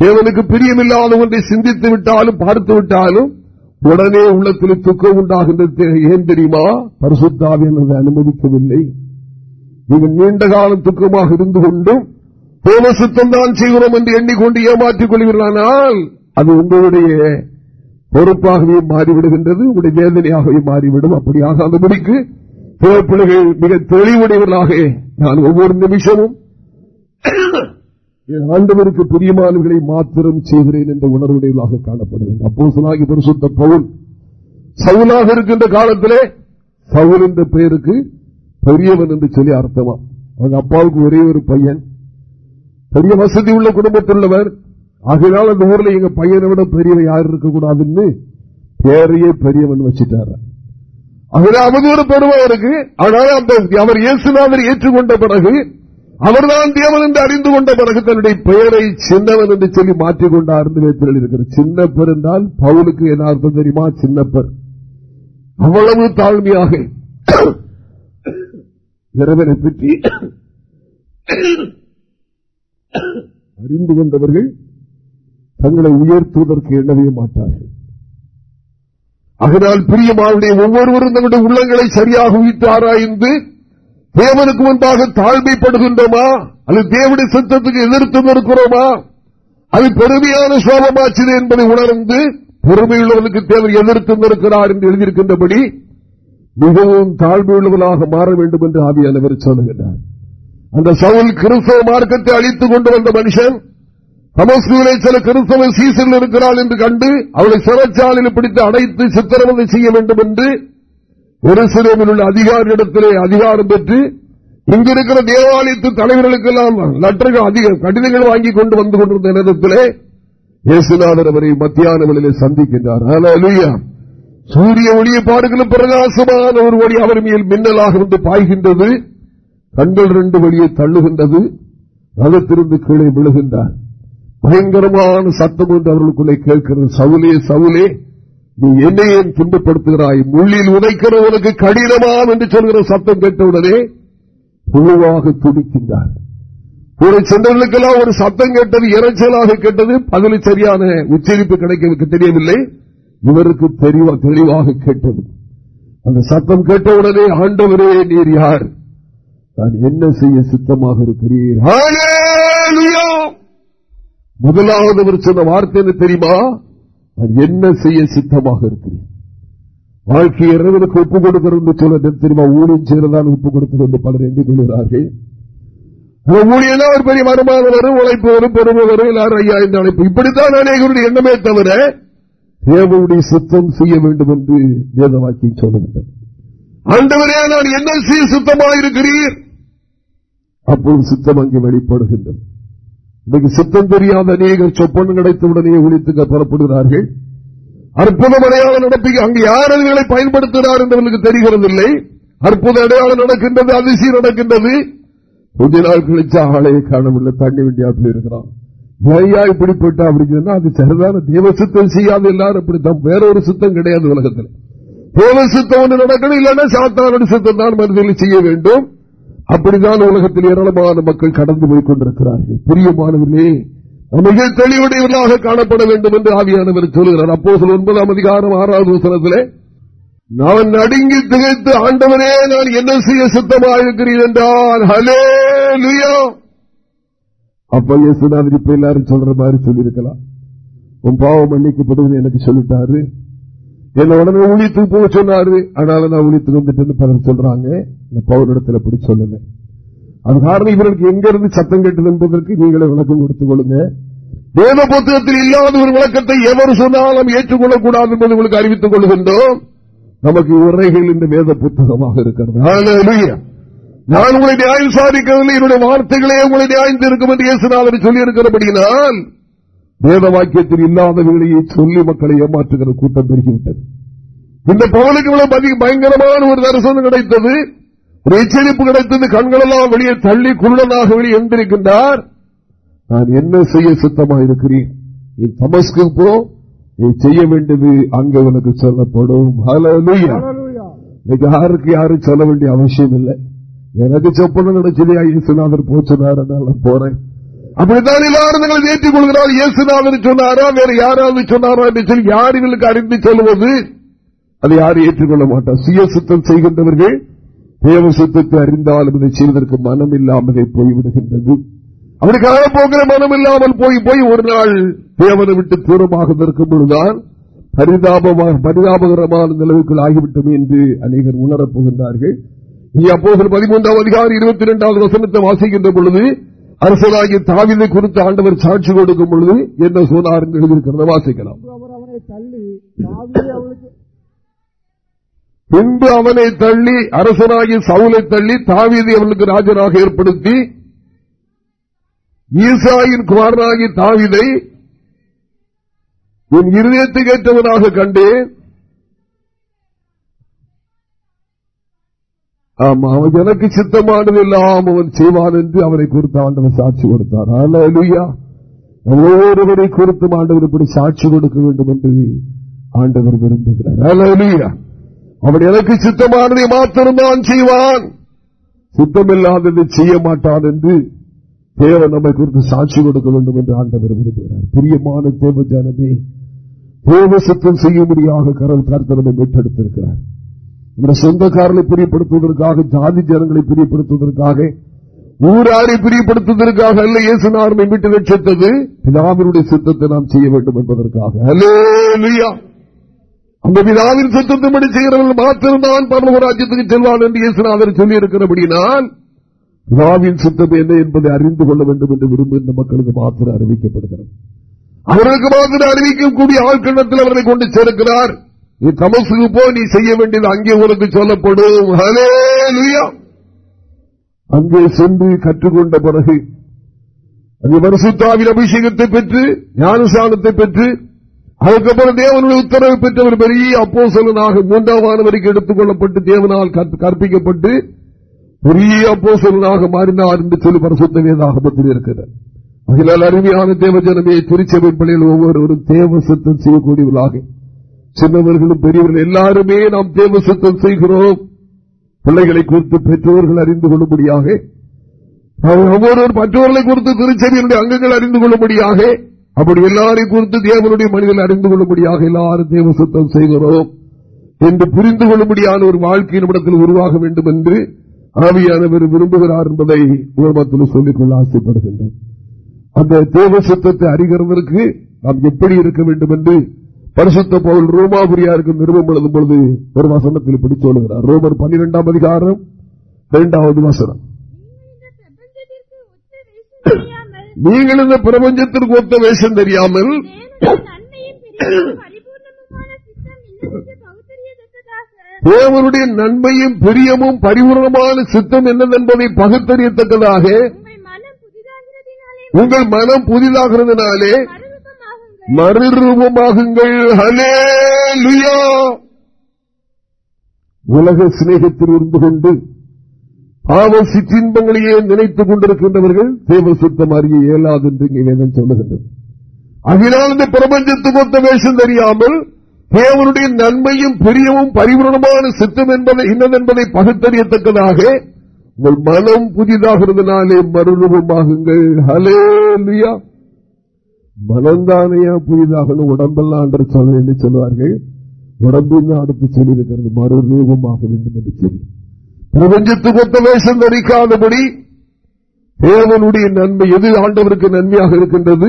தேவனுக்கு பிரியமில்லாத ஒன்றை சிந்தித்து விட்டாலும் பார்த்து விட்டாலும் உடனே உள்ளத்தில் துக்கம் உண்டாகின்றது. ஏன் தெரியுமா? பரிசுத்தாவி என்று அனுமதிக்கவில்லை. நீங்கள் நீண்ட காலம் துக்கமாக இருந்து கொண்டும் தேவசுத்தம் தான் செய்கிறோம் என்று எண்ணிக்கொண்டு ஏமாற்றிக் கொள்கிறானால் அது உங்களுடைய பொறுப்பாகவே மாறிவிடுகின்றது உங்களுடைய வேதனையாகவே மாறிவிடும். அப்படியாக அந்த முடிக்கு பிள்ளைகள் மிக தெளிவுடையவர்களாக நான் ஒவ்வொரு நிமிஷமும் என் ஆண்டவருக்கு பிரியமானவர்களை மாத்திரம் செய்கிறேன் என்ற உணர்வுடையவர்களாக காணப்பட வேண்டும் அப்போ சொல்லாகி பரிசுத்த பவுல் சவுலாக இருக்கின்ற காலத்திலே சவுல் என்ற பெயருக்கு பெரியவன் என்று சொல்லி அர்த்தமா அவங்க அப்பாவுக்கு ஒரே ஒரு பையன். பெரிய வசதி உள்ள குடும்பத்தில் உள்ளவர் ஆகையினால் அந்த ஊர்ல எங்க பையனை விட பெரியவன் யார் இருக்கக்கூடாதுன்னு பேரையே பெரியவன் வச்சுட்டாரு. அதில் அவதூறு பெருவா இருக்கு ஆனால் அந்த அவர் இயேசுநாதர் ஏற்றுக்கொண்ட பிறகு அவர்தான் தேவன் என்று அறிந்து கொண்ட பிறகு தன்னுடைய பெயரை சின்னவன் என்று சொல்லி மாற்றிக்கொண்டார் இருக்கிற சின்னப்பர் என்றால் பவுலுக்கு என்ன அர்த்தம் தெரியுமா? சின்னப்பர் அவ்வளவு தாழ்மையாக. இறைவனை பற்றி அறிந்து கொண்டவர்கள் தங்களை உயர்த்துவதற்கு எண்ணவே மாட்டார்கள். அதனால் பிரியமாவுடைய ஒவ்வொருவரும் தங்களுடைய உள்ளங்களை சரியாக உயிர்த்து ஆராய்ந்து தேவனுக்கு முன்பாக தாழ்மைப்படுகின்றோமா? அல்லது தேவனுடைய சத்தத்துக்கு எதிர்த்து நிற்கிறோமா? அது பெருமையான சோபமாச்சது என்பதை உணர்ந்து பொறுமையுள்ளவனுக்கு தேவை எதிர்த்து நிற்கிறார் என்று எழுதியிருக்கின்றபடி மிகவும் தாழ்மையுள்ளவனாக மாற வேண்டும் என்று ஆவியானவர் சொல்லுகிறார் அந்த சவுல் கிறிஸ்தவ மார்க்கத்தை அழித்துக் கொண்டு வந்த மனுஷன் தமஸ்கூரை சில கிறிஸ்தவ சீசனில் இருக்கிறாள் என்று கண்டு அவளை சிறைச்சாலையில் பிடித்து அடைத்து சித்திரவதை செய்ய வேண்டும் என்று ஒரு சிறுமில் உள்ள அதிகாரியிடத்திலே அதிகாரம் பெற்று இங்கிருக்கிற தேவாலயத்து தலைவர்களுக்கெல்லாம் லெட்டர்கள் அதிக கடிதங்கள் வாங்கி கொண்டு வந்து கொண்டிருந்த நேரத்திலே இயேசுநாதர் அவரை மத்தியான வேளையிலே சந்திக்கின்றார் சூரிய ஒளியை பாடுகளும் பிரகாசமான ஒரு ஒளி அவர் மேல் மின்னலாக வந்து பாய்கின்றது. கண்கள் ரெண்டு வழியை தள்ளுகின்றது. ரதத்திலிருந்து கீழே விழுகின்றார். பயங்கரமான சத்தம் ஒன்று அவர்களுக்குள்ளே கேட்கிறது. சவுலே சவுலே. நீ என்னை ஏன் துன்பப்படுத்துகிறாய்? முள்ளில் உதைக்கிற உனக்கு கடினமாம் என்று சொல்கிற சத்தம் கேட்டவுடனே புழுவாக துடிக்கின்றார். ஒரு சென்றவர்களுக்கெல்லாம் ஒரு சத்தம் கேட்டது இறைச்சலாக கேட்டது பதில் சரியான உச்சரிப்பு கிடைக்க தெரியவில்லை. இவருக்கு தெளிவாக கேட்டது. அந்த சத்தம் கேட்டவுடனே ஆண்டவரே நீர் யார்? நான் என்ன செய்ய சித்தமாக இருக்கிறீர்? முதலாவது அவர் சொன்ன வார்த்தை தெரியுமா? நான் என்ன செய்ய சித்தமாக இருக்கிறேன்? வாழ்க்கை இறைவனுக்கு ஒப்புக் கொடுக்கிறது சொல்ல தெரியுமா? ஊழியம் செய்யறதான் ஒப்புக் கொடுத்தது என்று பலர் எண்ணிக் கொள்கிறார்கள் ஊழியெல்லாம் ஒரு பெரிய வருமானம் வரும் உழைப்பு வரும் பெருமை வரும் எல்லாரும் ஐயா இந்த அழைப்பு. இப்படித்தான் அநேகருடைய எண்ணமே தவிர தேவனுடைய சுத்தம் செய்ய வேண்டும் என்று வேதவாக்கியம் சொல்லுகின்றது ஆண்டவரே நான் என்ன செய்ய சுத்தமாக இருக்கிறீர் அப்போது சுத்தம் அங்கே வெளிப்படுகின்றது. இன்னைக்கு சுத்தம் தெரியாத அநேகர் சொப்பன் கிடைத்தவுடனே ஒழித்துக்க புறப்படுகிறார்கள். அற்புத அடையாளம் நடப்பி அங்கு யார் அதுகளை பயன்படுத்துகிறார் என்று தெரிகிறதில்லை. அற்புத அடையாளம் நடக்கின்றது அதிசயம் நடக்கின்றது. கொஞ்ச நாள் கழிச்ச ஆளையை காணவில்லை தண்ணி வேண்டியாப்பில் போயிருக்கிறான். ஐயா இப்படி போயிட்டா அப்படிங்கிறதுனா அது சரிதான தேவ சுத்தம் செய்யாத எல்லாரும் அப்படித்தான் வேற ஒரு சுத்தம் கிடையாது உலகத்தில். தேவ சுத்தம் ஒன்று நடக்கணும் இல்லைன்னா சாத்தான சுத்தம் தான் மனதில் செய்ய வேண்டும். அப்படிதான் உலகத்தில் ஏராளமான மக்கள் கடந்து போய் கொண்டிருக்கிறார்கள். பிரியமானவர்களே மிக தெளிவுடையவர்களாக காணப்பட வேண்டும் என்று ஆவியானவர் சொல்கிறார். அப்போ ஒன்பதாம் அதிகாரம் ஆறாவது வசனத்திலே நான் நடுங்கி திகைத்து ஆண்டவரே நான் என்ன செய்ய சுத்தமாக இருக்கிறேன் என்றால் ஹலே லுயா அப்ப இயேசுநாதர் இப்ப எல்லாரும் சொல்ற மாதிரி சொல்லியிருக்கலாம். உன் பாவம் மன்னிக்கப்படுவது எனக்கு சொல்லிட்டாரு. என்ன உடனே ஊழியத்துக்கு போக சொன்னாரு. அதனால நான் ஊழியத்துக்கு வந்துட்டு பலர் சொல்றாங்க. பவுனிடத்தில் அப்படி சொல்லுங்க. அது காரணம் இவர்களுக்கு எங்க இருந்து சத்தம் கேட்டது என்பதற்கு நீங்களே விளக்கம் கொடுத்துக் கொள்ளுங்க. வேத புத்தகத்தில் இல்லாத ஒரு விளக்கத்தை எவர் சொன்னாலும் ஏற்றுக்கொள்ளக்கூடாது என்பது உங்களுக்கு அறிவித்துக் கொள்கின்றோம். நமக்கு உரைகள் இந்த வேத புத்தகமாக இருக்கிறது. நான் உங்களை நியாயம் சாதிக்கவில்லை. என்னுடைய வார்த்தைகளே உங்களை நியாயம் இருக்கும் என்று இயேசுநாதன் சொல்லியிருக்கிறபடியினால் வேத வாக்கியத்தில் இல்லாதவர்களையே சொல்லி மக்களை ஏமாற்றுகிற கூட்டம் பெருகிவிட்டது. இந்த பவனுக்கு பயங்கரமான ஒரு தரிசனம் கிடைத்தது. ஒரு எச்சரிப்பு கிடைத்தது. கண்களெல்லாம் வெளியே தள்ளி குருடனாக வெளியே எழுந்திருக்கின்றார். நான் என்ன செய்ய சுத்தமாக இருக்கிறேன் நீ தமஸ்கு போ. நீ செய்ய வேண்டியது அங்க உனக்கு சொல்லப்படும். யாருக்கு யாரும் சொல்ல வேண்டிய அவசியம் இல்லை எனக்கு செப்பணும் நினைச்சதே இயேசுநாதர் போச்சுனார் போறேன். அப்படித்தான் எல்லாரும் நீங்கள் ஏற்றிக் கொள்கிறார் இயேசுநாதன் சொன்னாரா வேற யாராவது சொன்னாரா என்று சொல்லி யார் இவர்களுக்கு அறிந்து சொல்வது அதை யாரும் ஏற்றுக்கொள்ள மாட்டார். சுய சுத்தம் செய்கின்றவர்கள் தேவ சுத்தத்தை அறிந்தாலும் இதை செய்வதற்கு மனம் இல்லாமலே போய்விடுகின்றது. அவருக்காக போகிற மனம் இல்லாமல் போய் போய் ஒரு நாள் தேவனை விட்டு தூரமாக இருக்கும் பொழுதுதான் பரிதாபமாக பரிதாபகரமான நிலவுக்குள் ஆகிவிட்டோம் என்று அநேகர் உணரப் போகின்றார்கள். இங்கே அப்போது பதிமூன்றாம் அதிகாரி இருபத்தி இரண்டாவது வசனத்தை வாசிக்கின்ற பொழுது அரசராகிய தாவிதை குறித்து ஆண்டவர் சாட்சி கொடுக்கும் பொழுது என்ன சொன்னார் என்று எழுதியிருக்கிறத? வாசிக்கலாம். பின்பு அவனை தள்ளி அரசனாகி சவுலை தள்ளி தாவீதி அவனுக்கு ராஜனாக ஏற்படுத்தி ஈசாயின் குமாரனாகி தாவிதை என் இருதயத்துக்கு ஏற்றவனாக கண்டேன் ஆமா அவன் எனக்கு சித்தமானது எல்லாம் அவன் செய்வான் என்று அவனை குறித்து ஆண்டவர் சாட்சி கொடுத்தார். அலுயா ஒவ்வொருவரை குறித்தும் ஆண்டவர் இப்படி சாட்சி கொடுக்க வேண்டும் என்று ஆண்டவர் விரும்புகிறார். அலுயா அவன் எனக்கு சித்தமானதை மாத்திரம்தான் செய்வான். சித்தமில்லாததை செய்ய மாட்டான் என்று தேவன் நம்மை குறித்து சாட்சி கொடுக்க வேண்டும் என்று ஆண்டவர் விரும்புகிறார். பிரியமான தேவ ஜனமே தேவ சுத்தம் செய்யும்படியாக கரல் கருத்தனமை மீட்டெடுத்திருக்கிறார். நம்முடைய சொந்தக்காரர்களை பிரியப்படுத்துவதற்காக ஜாதி ஜனங்களை பிரியப்படுத்துவதற்காக ஊராரை பிரியப்படுத்துவதற்காக அல்ல இயேசுனார்மை விட்டு ரட்சித்தது பிதாவினுடைய சித்தத்தை நாம் செய்ய வேண்டும் என்பதற்காக. அந்த பிதாவின் சித்தத்தின்படி செய்கிறவர்கள் மாத்திருந்தான் பரமராஜ்யத்துக்கு செல்வான் என்று இயேசுநாதர் சொல்லி இருக்கிறபடினால் பிதாவின் சித்தம் என்ன என்பதை அறிந்து கொள்ள வேண்டும் என்று விரும்புகின்ற மக்களுக்கு மாத்திரம் அறிவிக்கப்படுகிறது. அவர்களுக்கு மாத்திரம் அறிவிக்கக்கூடிய ஆழ்கண்டத்தில் அவர்களை கொண்டு சேர்க்கிறார். நீ தமசுக்கு போ நீ செய்ய வேண்டியது அங்கே உனக்கு சொல்லப்படும். அங்கே சென்று கற்றுக்கொண்ட பிறகு அங்கே வருஷத்தாவில் அபிஷேகத்தை பெற்று ஞானசானத்தை பெற்று அதுக்கப்புறம் தேவனுடைய உத்தரவு பெற்றவர் பெரிய அப்போ சொல்லனாக மூன்றாவானவருக்கு எடுத்துக்கொள்ளப்பட்டு தேவனால் கற்பிக்கப்பட்டு பெரிய அப்போ சொல்லனாக மாறினார் என்று சொல்லி பரிசுத்த வேதாகமத்தில் இருக்கிறார் அதில் அருமையான தேவ தேவஜனமே திருச்சபை பள்ளியில் ஒவ்வொருவரும் தேவ சுத்தம் செய்யக்கூடியவர்களாக சின்னவர்களும் பெரியவர்கள் எல்லாருமே நாம் தேவ சுத்தம் செய்கிறோம். பிள்ளைகளை குறித்து பெற்றோர்கள் அறிந்து கொள்ளும்படியாக ஒவ்வொருவர் மற்றவர்களை குறித்து திருச்செவியினுடைய அங்கங்கள் அறிந்து கொள்ளும்படியாக அப்படி எல்லாரையும் குறித்து தேவனுடைய மனிதர்கள் அறிந்து கொள்ளும்படியாக எல்லாரும் தேவ சுத்தம் செய்கிறோம். என்று புரிந்து கொள்ளும்படியான ஒரு வாழ்க்கை நிமிடத்தில் உருவாக வேண்டும் என்று ஆவியானவர் விரும்புகிறார் என்பதை உலகத்தில் சொல்லிக்கொள்ள ஆசைப்படுகின்றோம். அந்த தேவ சுத்தத்தை அறிகிறவருக்கு நாம் எப்படி இருக்க வேண்டும் என்று பரிசுத்த பவுல் ரோமாபுரியாருக்கு நிறுவம் எழுதும் பொழுது ஒரு வசனத்தில் இப்படி சொல்லுகிறார். ரோமர் பன்னிரெண்டாம் அதிகாரம் இரண்டாவது வசனம். நீங்கள் இந்த பிரபஞ்சத்திற்கு ஒத்த வேஷம் தெரியாமல் தேவனுடைய நன்மையும் பிரியமும் பரிபூர்ணமான சித்தம் என்னதென்பதை பகுத்தறியத்தக்கதாக உங்கள் மனம் புதிதாகிறதுனாலே மறுரூபமாகுங்கள். ஹலே உலக சிநேகத்தில் இருந்து கொண்டு பாவ சிற்றின்பங்களையே நினைத்துக் கொண்டிருக்கின்றவர்கள் தேவ சுத்தம் அறிய இயலாது என்று இங்கே வேதம் சொல்லுகின்றது. அதனால் இந்த பிரபஞ்சத்துக்கு ஒத்த வேஷம் தெரியாமல் தேவனுடைய நன்மையும் பிரியமும் பரிபூர்ணமான சித்தம் என்பதை இன்னதென்பதை பகுத்தறியத்தக்கதாக உங்கள் மனம் புதிதாகிறதுனாலே மறுரூபமாகுங்கள். ஹலே லியா மனந்தானையா புதிதாக உடம்பெல்லாம் என்று சொல்ல என்று சொல்வார்கள் உடம்பில் அடுத்து சொல்லியிருக்கிறது மறுரூபமாக வேண்டும் என்று சொல்லி. பிரபஞ்சத்துக்கு ஒத்த வேஷம் தரிக்காதபடி தேவனுடைய நன்மை எது ஆண்டவருக்கு நன்மையாக இருக்கின்றது?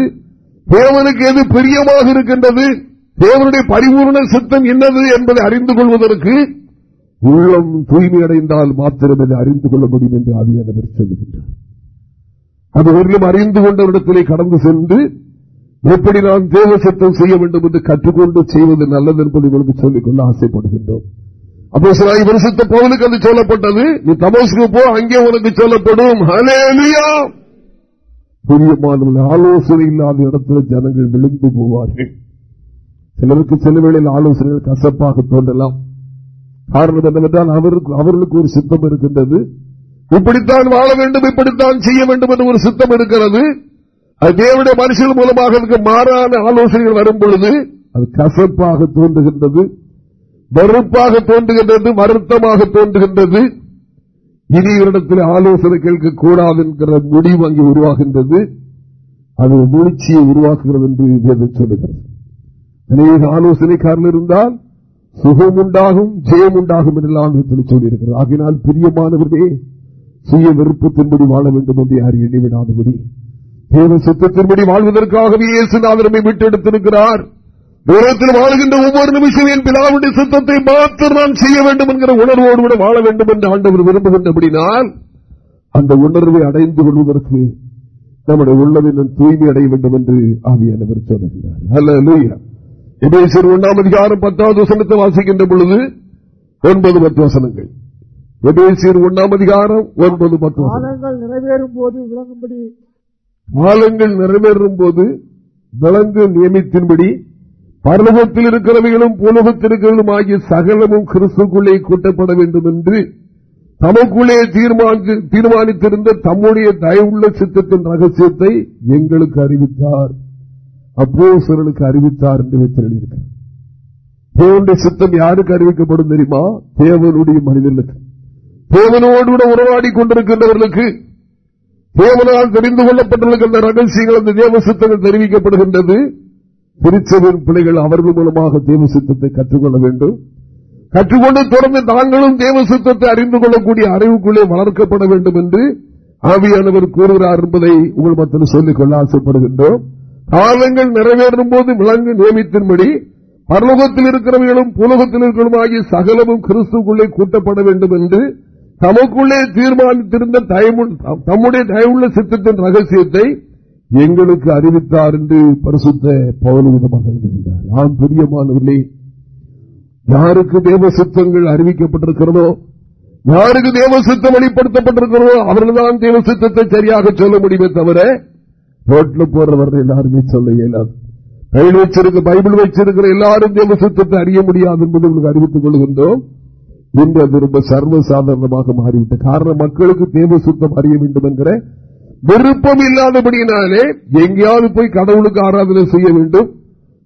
தேவனுக்கு எது பிரியமாக இருக்கின்றது? தேவனுடைய பரிபூர்ண சித்தம் என்னது என்பதை அறிந்து கொள்வதற்கு உள்ளம் தூய்மை அடைந்தால் மாத்திரம் இதை அறிந்து கொள்ள முடியும் என்று ஆவியானவர் சொல்லுகின்றார். அது ஒன்றும் அறிந்து கொண்டவரிடத்திலே கடந்து சென்று எப்படி நாம் தேவ சத்தம் செய்ய வேண்டும் என்று கற்றுக்கொண்டு செய்வது நல்லது என்பது உங்களுக்கு சொல்லிக்கொள்ள ஆசைப்படுகின்றோம். அப்போ சில வருஷத்த போவதுக்கு அது சொல்லப்பட்டது. நீ தமசுக்கு போ அங்கே உனக்கு சொல்லப்படும். புரியமான ஆலோசனை இல்லாத இடத்துல ஜனங்கள் விழுந்து போவார்கள். சிலருக்கு சில வேளையில் ஆலோசனைகள் கசப்பாக தோன்றலாம். காரணம் என்னவென்றால் அவருக்கு அவர்களுக்கு ஒரு சித்தம் இருக்கின்றது. இப்படித்தான் வாழ வேண்டும் இப்படித்தான் செய்ய வேண்டும் என்று ஒரு சித்தம் இருக்கிறது. அது தேவனுடைய மனுஷன் மூலமாக அதுக்கு மாறான ஆலோசனைகள் வரும் பொழுது அது கசப்பாக தோன்றுகின்றது வெறுப்பாக தோன்றுகின்றது வருத்தமாக தோன்றுகின்றது. இனி இடத்தில் ஆலோசனை கேட்கக்கூடாது என்கிற முடிவு அங்கே உருவாகின்றது. அது மூழ்ச்சியை உருவாக்குகிறது என்று சொல்லுகிறது. அநேக ஆலோசனைக்காரன் இருந்தால் சுகம் உண்டாகும் ஜெயம் உண்டாகும் என்றெல்லாம் சொல்லியிருக்கிறது ஆகினால் பிரியமானவர்களே சுய விருப்பத்தின்படி வாழ வேண்டும் என்று யார் எண்ணிவிடாதபடி தேவ சுத்தத்தின்படி வாழ்வதற்காகவே இயேசுநாதரமை விட்டெடுத்திருக்கிறார் தூரத்தில் வாழ்கின்ற ஒவ்வொரு நிமிஷம் என் பிலாவுடைய சுத்தத்தை மாத்திரம் நான் செய்ய வேண்டும் என்கிற உணர்வோடு கூட வாழ வேண்டும் என்று ஆண்டவர் விரும்புகின்றபடினால் அந்த உணர்வை அடைந்து கொள்வதற்கு நம்முடைய உள்ளவின் தூய்மை அடைய வேண்டும் என்று ஆவியானவர் சொல்லுகிறார். ஒன்றாம் அதிகாரம் பத்தாவது வசனத்தை வாசிக்கின்ற பொழுது ஒன்பது பத்து வசனங்கள். எபேசியர் ஒன்றாம் அதிகாரம் ஒன்பது பத்து நிறைவேறும் போது விளங்கும்படி காலங்கள் நிறைவேறும் போது விலங்கு நியமித்தின்படி பரலோகத்தில் இருக்கிறவைகளும் பூலோகத்தில் ஆகிய சகலமும் கிறிஸ்துக்குள்ளே கூட்டப்பட வேண்டும் என்று தமக்குள்ளே தீர்மானித்திருந்த தம்முடைய தயவுள்ள சித்தத்தின் ரகசியத்தை எங்களுக்கு அறிவித்தார். அப்போ சிலருக்கு அறிவித்தார் என்று வைத்திருக்கிறார் தேவனுடைய சித்தம் யாருக்கு அறிவிக்கப்படும் தெரியுமா? தேவனுடைய மனிதனுக்கு தேவனோடு உறவாடி கொண்டிருக்கின்றவர்களுக்கு. தேவனால் தெரிந்து கொள்ளப்பட்டுள்ள ரகசியங்கள் அந்த தேவ சித்தங்கள் தெரிவிக்கப்படுகின்றது. திருச்சபின் பிள்ளைகள் அவர்கள் மூலமாக தேவ சித்தத்தை கற்றுக்கொள்ள வேண்டும். கற்றுக்கொண்டு தொடர்ந்து தாங்களும் தேவ சித்தத்தை அறிந்து கொள்ளக்கூடிய அறிவுக்குள்ளே வளர்க்கப்பட வேண்டும் என்று ஆவியானவர் கூறுகிறார் என்பதை உங்கள் மத்தியில் சொல்லிக் கொள்ள ஆசைப்படுகின்றோம். காலங்கள் நிறைவேறும் போது விலங்கு நியமித்தின்படி பரலோகத்தில் இருக்கிறவர்களும் புலகத்தில் இருக்கிறவர்களும் ஆகிய சகலமும் கிறிஸ்துக்குள்ளே கூட்டப்பட வேண்டும் என்று தமக்குள்ளே தீர்மானித்திருந்த தம்முடைய தயவுள்ள சித்தத்தின் ரகசியத்தை எங்களுக்கு அறிவித்தார் என்று பரிசுத்த பௌலவிதமாக எழுதுகின்றார். நான் பிரியமானவர்களே யாருக்கு தேவ சித்தங்கள் அறிவிக்கப்பட்டிருக்கிறதோ யாருக்கு தேவ சித்தம் வெளிப்படுத்தப்பட்டிருக்கிறதோ அவர்கள்தான் தேவ சித்தத்தை சரியாக சொல்ல முடியுமே தவிர ரோட்டில் போறவர் எல்லாருமே சொல்ல இயலாது. கையில் வச்சிருக்க பைபிள் வச்சிருக்கிற எல்லாரும் தேவ சித்தத்தை அறிய முடியாது என்பது உங்களுக்கு அறிவித்துக் கொள்கின்றோம். இன்று அது ரொம்ப சர்வசாதாரணமாக மாறிவிட்டது காரணம் மக்களுக்கு தேவ சுத்தம் அறிய வேண்டும் என்கிற விருப்பம் இல்லாதபடியினாலே எங்கேயாவது போய் கடவுளுக்கு ஆராதனை செய்ய வேண்டும்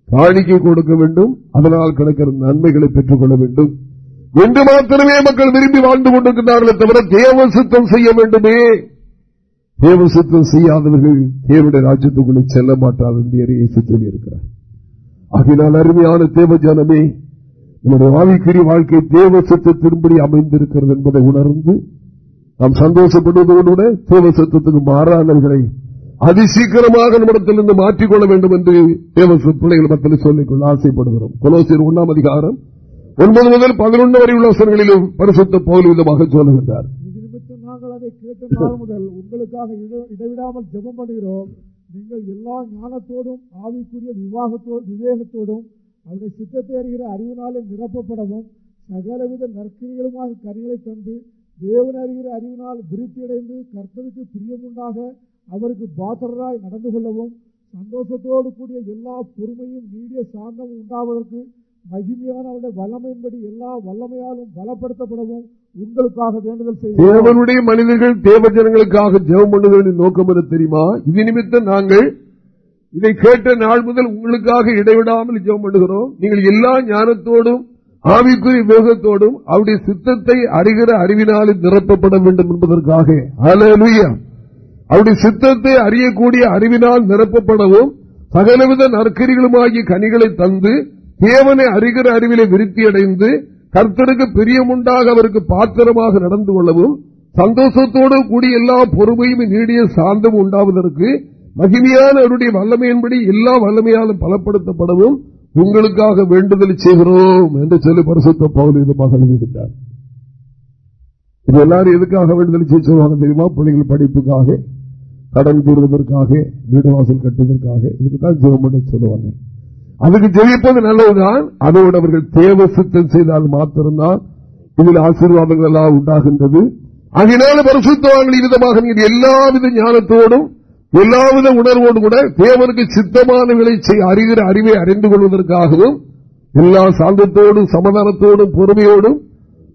காணிக்கை கொடுக்க வேண்டும் அதனால் கிடைக்கிற நன்மைகளை பெற்றுக் கொள்ள வேண்டும். என்று மாத்திரமே மக்கள் விரும்பி வாழ்ந்து கொண்டிருக்கிறார்களே தவிர தேவ சுத்தம் செய்ய வேண்டுமே. தேவ சுத்தம் செய்யாதவர்கள் தேவடைய ராஜ்யத்துக்குள்ளே செல்ல மாட்டார் என்று இருக்கிறார் ஆகினால் அருமையான தேவ ஜனமே நம்முடைய வாழ்க்கைய வாழ்க்கை தேவ சுத்தத்தின்படி அமைந்திருக்கிறது என்பதை உணர்ந்து நாம் சந்தோஷப்படுவதோடு தேவ சத்தத்துக்கு மாறானவர்களை அதிசீக்கிரமாக நம்மிடத்திலிருந்து மாற்றிக்கொள்ள வேண்டும் என்று தேவ பிள்ளைகள் மத்தியில் சொல்லிக்கொள்ள ஆசைப்படுகிறோம். கொலோசியர் ஒன்றாம் அதிகாரம் ஒன்பது முதல் பதினொன்று வரை உள்ள அவசரங்களிலும் பரிசுத்த போல் விதமாக சொல்லுகின்றார். முதல் உங்களுக்காக இடைவிடாமல் ஜெபம் பண்ணுகிறோம். நீங்கள் எல்லா ஞானத்தோடும் ஆவிக்குரிய விவாகத்தோடு விவேகத்தோடும் அவருடைய சித்தத்தை அறிகிற அறிவினாலே நிரப்பப்படவும் சகலவித நற்கிரிகளுமாக கனிகளை தந்து தேவன் அறிகிற அறிவினால் விருத்தியடைந்து கர்த்தருக்கு பிரியமுண்டாக அவருக்கு பாத்திரராய் நடந்து கொள்ளவும் சந்தோஷத்தோடு கூடிய எல்லா பொறுமையும் நீடிய சாந்தமும் உண்டாவதற்கு மகிமையான அவருடைய வல்லமையின்படி எல்லா வல்லமையாலும் பலப்படுத்தப்படவும் உங்களுக்காக வேண்டுதல் செய்ய தேவனுடைய மனிதர்கள் தேவ ஜனங்களுக்காக ஜெவம் பண்ணுவதன் நோக்கம் என தெரியுமா? இது நிமித்தம் நாங்கள் இதை கேட்ட நாள் முதல் உங்களுக்காக இடைவிடாமல் ஜெபம் பண்ணுகிறோம். நீங்கள் எல்லா ஞானத்தோடும் ஆவிக்குரிய வேகத்தோடும் அவருடைய சித்தத்தை அறிகிற அறிவினாலும் நிரப்பப்பட வேண்டும் என்பதற்காக. அவருடைய சித்தத்தை அறியக்கூடிய அறிவினால் நிரப்பப்படவும் சகலவித நற்கரிகளுமாகிய கனிகளை தந்து தேவனை அறிகிற அறிவிலை விருத்தியடைந்து கர்த்தருக்கு பிரியமுண்டாக அவருக்கு பாத்திரமாக நடந்து கொள்ளவும் சந்தோஷத்தோடு கூடிய எல்லா பொறுமையும் நீடிய சாந்தம் உண்டாவதற்கு மகிமையான அவருடைய வல்லமையின்படி எல்லா வல்லமையாலும் பலப்படுத்தப்படவும் உங்களுக்காக வேண்டுதல் செய்கிறோம் என்று சொல்லி பரிசுத்த பகுதி எழுதுகின்றார் இது எல்லாரும் எதுக்காக வேண்டுதல் செய்ய சொல்லுவாங்க தெரியுமா? பிள்ளைகள் படிப்புக்காக கடன் தீர்வதற்காக வீடு வாசல் கட்டுவதற்காக. இதுக்குதான் தான் ஜெபம் சொல்லுவாங்க. அதுக்கு ஜெயிப்பது நல்லதுதான். அதோடு அவர்கள் தேவ சுத்தம் செய்தால் மாத்திரம்தான் இதில் ஆசீர்வாதங்கள் எல்லாம் உண்டாகின்றது. அதனால பரிசுத்தவான்கள் விதமாக நீங்கள் எல்லாவித ஞானத்தோடும் எல்லாவித உணர்வோடு கூட தேவனுக்கு சித்தமானவர்களை அறிகிற அறிவை அறிந்து கொள்வதற்காகவும் எல்லா சாந்தத்தோடும் சமாதானத்தோடும் பொறுமையோடும்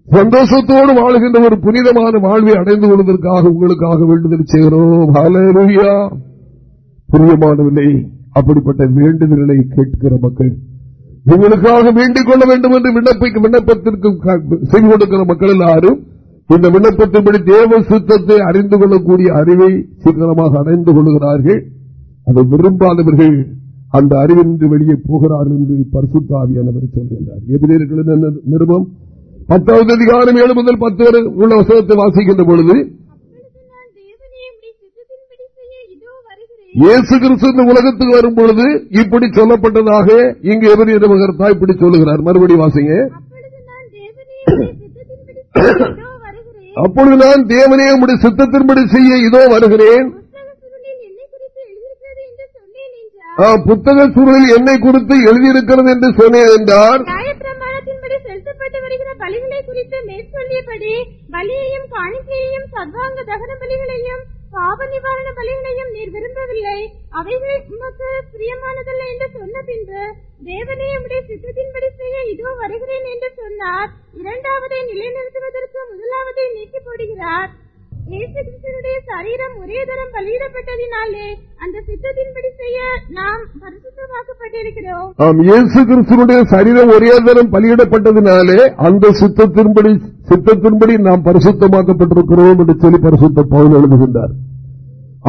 சந்தோஷத்தோடு வாழ்கின்ற ஒரு புனிதமான வாழ்வை அடைந்து கொள்வதற்காக உங்களுக்காக வேண்டுதல் செய்கிறோம். புரியமானவில்லை அப்படிப்பட்ட வேண்டுதல்களை கேட்கிற மக்கள் உங்களுக்காக வேண்டிக் கொள்ள வேண்டும் என்று விண்ணப்பிக்கும் விண்ணப்பத்திற்கு செய்து கொடுக்கிற மக்கள் எல்லாரும் இந்த விண்ணப்பத்தின்படி தேவ சுத்தத்தை அறிந்து கொள்ளக்கூடிய அறிவை சீக்கிரமாக அடைந்து கொள்கிறார்கள் அதை விரும்பாதவர்கள் அந்த அறிவின்றி வெளியே போகிறார்கள் என்று பரிசுத்தாவியானவர் சொல்கின்றார். எதிரிகளின் நிருபம்? பத்தாவது அதிகாரம் ஏழு முதல் பத்து வரை உள்ள வசனத்தை வாசிக்கின்ற பொழுது இயேசு கிறிஸ்து இந்த உலகத்துக்கு வரும் பொழுது இப்படி சொல்லப்பட்டதாக இங்கு எவரி மகர்த்தா இப்படி சொல்லுகிறார். மறுபடி வாசிங்க. அப்பொழுது நான் தேவனே உடைய சித்தத்தின்படி செய்ய இதோ வருகிறேன். புத்தக சூழலில் என்னை குறித்து எழுதியிருக்கிறது என்று சொன்னேன் என்றார். பலிகளை குறித்து மேற்கொள்ளியபடி பலியையும் காணிக்கையையும் சர்வாங்க தகன பலிகளையும் பாவ நிவாரண பலிகளையும் நீர் விரும்பவில்லை. அவைகள் உமக்கு பிரியமானதல்ல என்று சொன்ன பின்பு தேவனே உடைய சித்தத்தின்படி செய்ய இதோ வருகிறேன் என்று சொன்னார். இரண்டாவதை நிலைநிறுத்துவதற்கு முதலாவதை நீக்கி போடுகிறார். இயேசு கிறிஸ்தனுடைய சரீரம் ஒரே தரம் பலியிடப்பட்டதினாலே அந்த சித்தத்தின்படி செய்ய நாம் பரிசுத்தமாக்கப்பட்டிருக்கிறோம். ஆம் இயேசு கிறிஸ்தனுடைய சரீரம் ஒரே தரம் பலியிடப்பட்டதினாலே அந்த சித்தத்தின்படி சித்தத்தின்படி நாம் பரிசுத்தமாக்கப்பட்டிருக்கிறோம் என்று சொல்லி பரிசுத்த பவுல் எழுதுகின்றார்.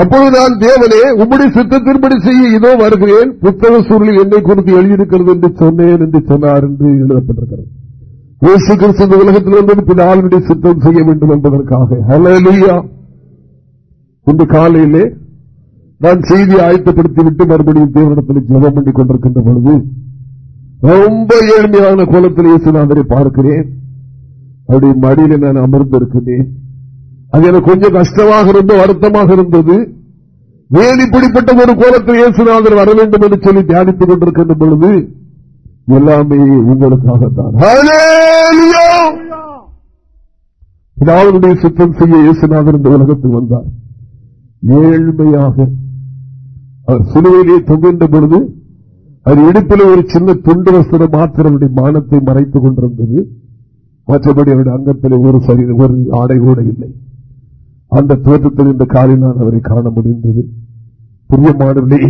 அப்பொழுது நான் தேவனே உம்முடைய சித்தத்தின்படி செய்ய இதோ வருகிறேன் புத்தக சூழலில் என்னை குறித்து எழுதியிருக்கிறது என்று சொன்னேன் என்று சொன்னார் என்று எழுதப்பட்டிருக்கிறது. இயேசு கிறிஸ்து உலகத்தில் வந்தது பிதாவினுடைய சுத்தம் செய்ய வேண்டும் என்பதற்காக. இந்த காலையிலே நான் செய்தி ஆயத்தப்படுத்திவிட்டு மறுபடியும் தேவனத்தில் ஜபம் பண்ணி கொண்டிருக்கின்ற பொழுது ரொம்ப ஏழ்மையான கோலத்தில் இயேசுநாதரை பார்க்கிறேன். அப்படி மடியில நான் அமர்ந்திருக்கிறேன். அது எனக்கு கொஞ்சம் கஷ்டமாக இருந்தது வருத்தமாக இருந்தது. ஏன் இப்படிப்பட்ட ஒரு கோலத்தில் இயேசுநாதர் வர வேண்டும் என்று சொல்லி தியானித்துக் கொண்டிருக்கின்ற பொழுது எல்லாமே உங்களுக்காகத்தான். பிதாவுடைய சுத்தம் செய்ய இயேசுநாதர் இந்த உலகத்துக்கு வந்தார். ஏழ்மையாக அவர் சிலுவையிலே தொங்குகின்ற பொழுது அவர் இடுப்பில் ஒரு சின்ன துண்டு வஸ்திரம் மாத்திரம் மானத்தை மறைத்துக் கொண்டிருந்தது. மற்றபடி அவருடைய அங்கத்தில் ஒரு சரி ஒரு ஆடை கூட இல்லை. அந்த தோற்றத்தில் இந்த காலினால் அவரை காண முடிந்தது. புரியமானவில்லை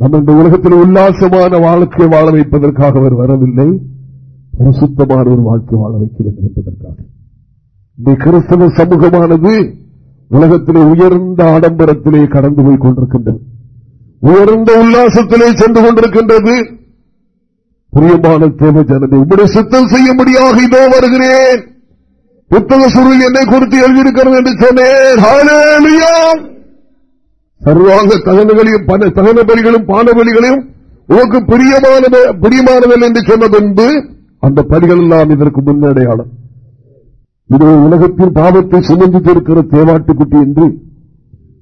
நம்ம இந்த உலகத்தில் உல்லாசமான வாழ்க்கை வாழ வைப்பதற்காக அவர் வரவில்லை. சுத்தமான ஒரு வாழ்க்கை வாழ வைக்க வேண்டும் என்பதற்காக. இந்த கிறிஸ்தவ சமூகமானது உலகத்திலே உயர்ந்த ஆடம்பரத்திலே கடந்து போய் கொண்டிருக்கின்றது. உயர்ந்த உல்லாசத்திலே சென்று கொண்டிருக்கின்றது. புரியமான தேவ ஜனதை உங்களுடைய சுத்தம் செய்ய முடியாக இதோ வருகிறேன். புத்தக சுருள் என்னை குறித்து எழுதியிருக்கிறது என்று சொன்னேன். சர்வாங்க தகனங்களையும் தகன பலிகளும் பானபலிகளையும் உனக்கு பிரியமானவன் என்று சொன்ன பின்பு அந்த பலிகள் எல்லாம் இதற்கு முன்னடையாளம். இது உலகத்தின் பாவத்தை சுமந்து இருக்கிற தேவாட்டுக்குட்டி என்று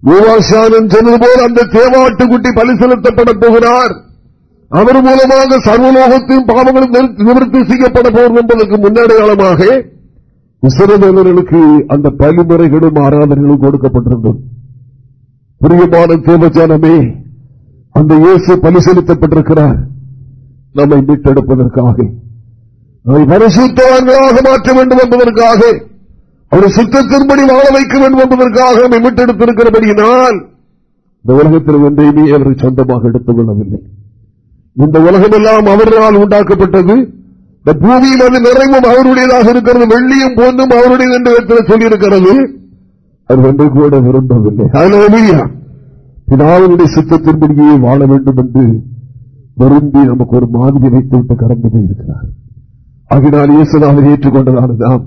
யோகாசானன் சொன்னது போல் அந்த தேவாட்டுக்குட்டி பலி செலுத்தப்பட போகிறார். அவர் மூலமாக சர்வலோகத்தின் பாவங்களும் நிவர்த்தி செய்யப்பட போகிறது என்பதற்கு முன்னடையாளமாக இஸ்ரவேலர்களுக்கு அந்த பலிமுறைகளும் ஆராதனைகளும் கொடுக்கப்பட்டிருந்தது. பிரியமான தேவஜானமே அந்த இயேசு பலி செலுத்தப்பட்டிருக்கிறார் நம்மை மீட்டெடுப்பதற்காக. நம்மை பரிசுத்தவான்களாக மாற்ற வேண்டும் என்பதற்காக. அவர் சுத்தத்தின்படி வாழ வைக்க வேண்டும் என்பதற்காக நம்மை மீட்டெடுத்திருக்கிறபடியினால் இந்த உலகத்தில் ஒன்றையுமே அவரை சொந்தமாக எடுத்துக் கொள்ளவில்லை இந்த உலகமெல்லாம் அவர்களால் உண்டாக்கப்பட்டது. இந்த பூமியில் அது நிறைவும் அவருடையதாக இருக்கிறது. வெள்ளியும் பொண்ணும் அவருடையது என்று சொல்லியிருக்கிறது. அது ஒன்று கூட விரும்பவில்லை. பிதாவினுடைய சித்தத்தின்படியே வாழ வேண்டும் என்று வருந்தி நமக்கு ஒரு மாதிரி வைத்துவிட்டு கடந்து போயிருக்கிறார். ஆகினால் இயேசுநாதர் ஏற்றுக்கொண்டதான நாம்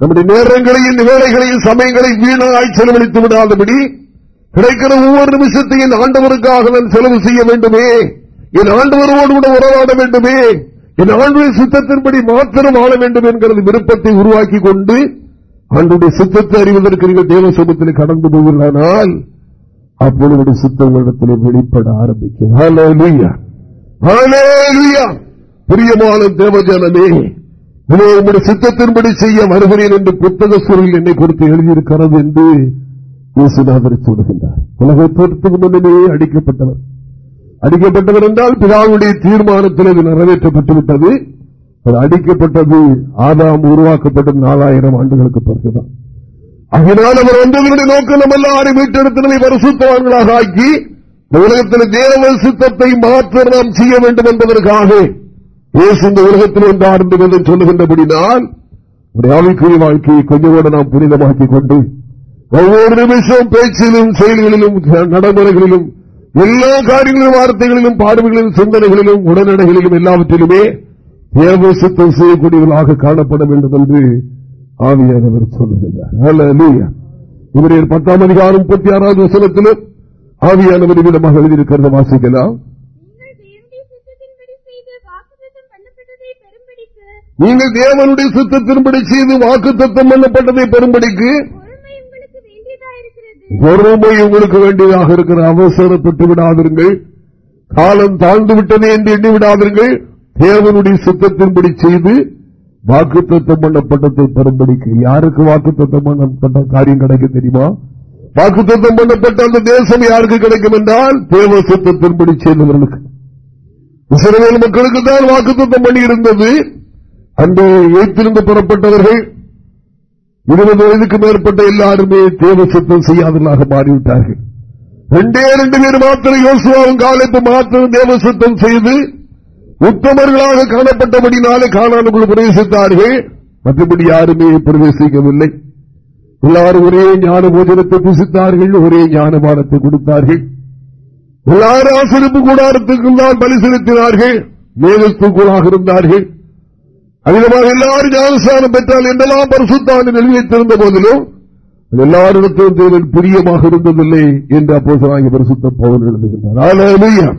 நம்முடைய நேரங்களையும் வேலைகளையும் சமயங்களை வீணாய் செலவழித்து விடாதபடி கிடைக்கிற ஒவ்வொரு நிமிஷத்தையும் ஆண்டவருக்காக நான் செலவு செய்ய வேண்டுமே. என் ஆண்டவரோடு கூட உறவாட வேண்டுமே. என் ஆண்டுடைய சித்தத்தின்படி மாத்திரம் ஆள வேண்டும் என்கிறது விருப்பத்தை உருவாக்கி கொண்டு ஆண்டுடைய சித்தத்தை அறிவதற்கு நீங்கள் தேவ சமூகத்தில் கடந்து போகிறதானால் அப்பொழுது சித்தம் உங்களிடத்தில் வெளிப்பட ஆரம்பிக்கும். பிரியமான தேவஜானமே உங்களுடைய சித்தத்தின்படி செய்ய வருகிறேன் என்று புத்தக சூழல் என்னை குறித்து எழுதியிருக்கிறது என்று இயேசுநாதர் சொல்லுகின்றார். உலகத்திற்கு முன்னமே அடிக்கப்பட்டவர். அடிக்கப்பட்டவர் என்றால் பிதாவுடைய தீர்மானத்தில் அது நிறைவேற்றப்பட்டு அது அடிக்கப்பட்டது ஆதாம் உருவாக்கப்பட்டது நாலாயிரம் ஆண்டுகளுக்கு பிறகுதான். அதனால் அவர் வந்தவருடைய நோக்கம் நம்ம எல்லாரும் மீட்டெடுத்து வருசுத்தவான்களாக ஆக்கி உலகத்தில் தேவ சித்தத்தை மாற்ற நாம் செய்ய வேண்டும் என்பதற்காக இயேசு இந்த உலகத்தில் வந்தார் என்று சொல்லுகின்றபடினால் ஆவிக்குரிய வாழ்க்கையை கொஞ்சம் கூட நாம் புனிதமாக்கிக் கொண்டு ஒவ்வொரு நிமிஷம் பேச்சிலும் செயல்களிலும் நடைமுறைகளிலும் எல்லா காரியங்களிலும் வார்த்தைகளிலும் பார்வைகளிலும் சிந்தனைகளிலும் உடனடிகளிலும் எல்லாவற்றிலுமே தேவ சுத்தம் செய்யக்கூடியவர்களாக காணப்பட வேண்டும் என்று ஆவியானவர் சொல்லுகின்றார். இவரையில் பத்தாம் அதிகாரம் முப்பத்தி ஆறாவது வசனத்திலும் ஆவியானவர் விதமாக எழுதியிருக்கிறத வாசிக்கலாம். நீங்கள் தேவனுடைய சுத்தத்தின்படி செய்து வாக்கு தத்தம் பண்ணப்பட்டதை பெரும்படிக்கு. பொறுமை உங்களுக்கு வேண்டியதாக இருக்கிற அவசரப்பட்டு விடாதீர்கள் காலம் தாழ்ந்து விட்டது என்று எண்ணி விடாதீர்கள் தேவனுடைய சித்தத்தின்படி செய்து வாக்கு தத்தம் பண்ணப்பட்டதை பெறும்படிக்கு யாருக்கு வாக்கு தத்தம் பண்ணப்பட்ட காரியம் கிடைக்கும் தெரியுமா? வாக்கு தத்தம் பண்ணப்பட்ட அந்த தேசம் யாருக்கு கிடைக்கும் என்றால் தேவ சித்தத்தின்படி செய்தவர்களுக்கு. இஸ்ரேல் மக்களுக்கு தான் வாக்கு தத்தம் பண்ணி இருந்தது. அந்த எழுத்திலிருந்து புறப்பட்டவர்கள் இருபது வயதுக்கு மேற்பட்ட எல்லாருமே தேவ சித்தம் செய்யாதவர்களாக மாறிவிட்டார்கள். ரெண்டே ரெண்டு பேர் மாத்திரம் யோசுவாவும் காலத்து மாத்திரம் தேவ சித்தம் செய்து உத்தமர்களாக காணப்பட்டபடினாலே காணாமல் பிரவேசித்தார்கள். மற்றபடி யாருமே பிரவேசிக்கவில்லை. எல்லாரும் ஒரே ஞான போஜனத்தை புசித்தார்கள் ஒரே ஞானபானத்தை கொடுத்தார்கள். எல்லாரும் ஆசிரிப்பு கூடாரத்துக்கு தான் பலி செலுத்தினார்கள். மேகஸ்தூக்குள்ளாக இருந்தார்கள். அதிகமாக எல்லாரும் ஞானஸ்தானம் பெற்றால் என்றெல்லாம் பரிசுத்தான் நிலையத்திருந்த போதிலும் எல்லாரிடத்திலும் தேவன் பிரியமாக இருந்ததில்லை என்று அப்போ பரிசுத்த பவன் எழுதுகின்றார்.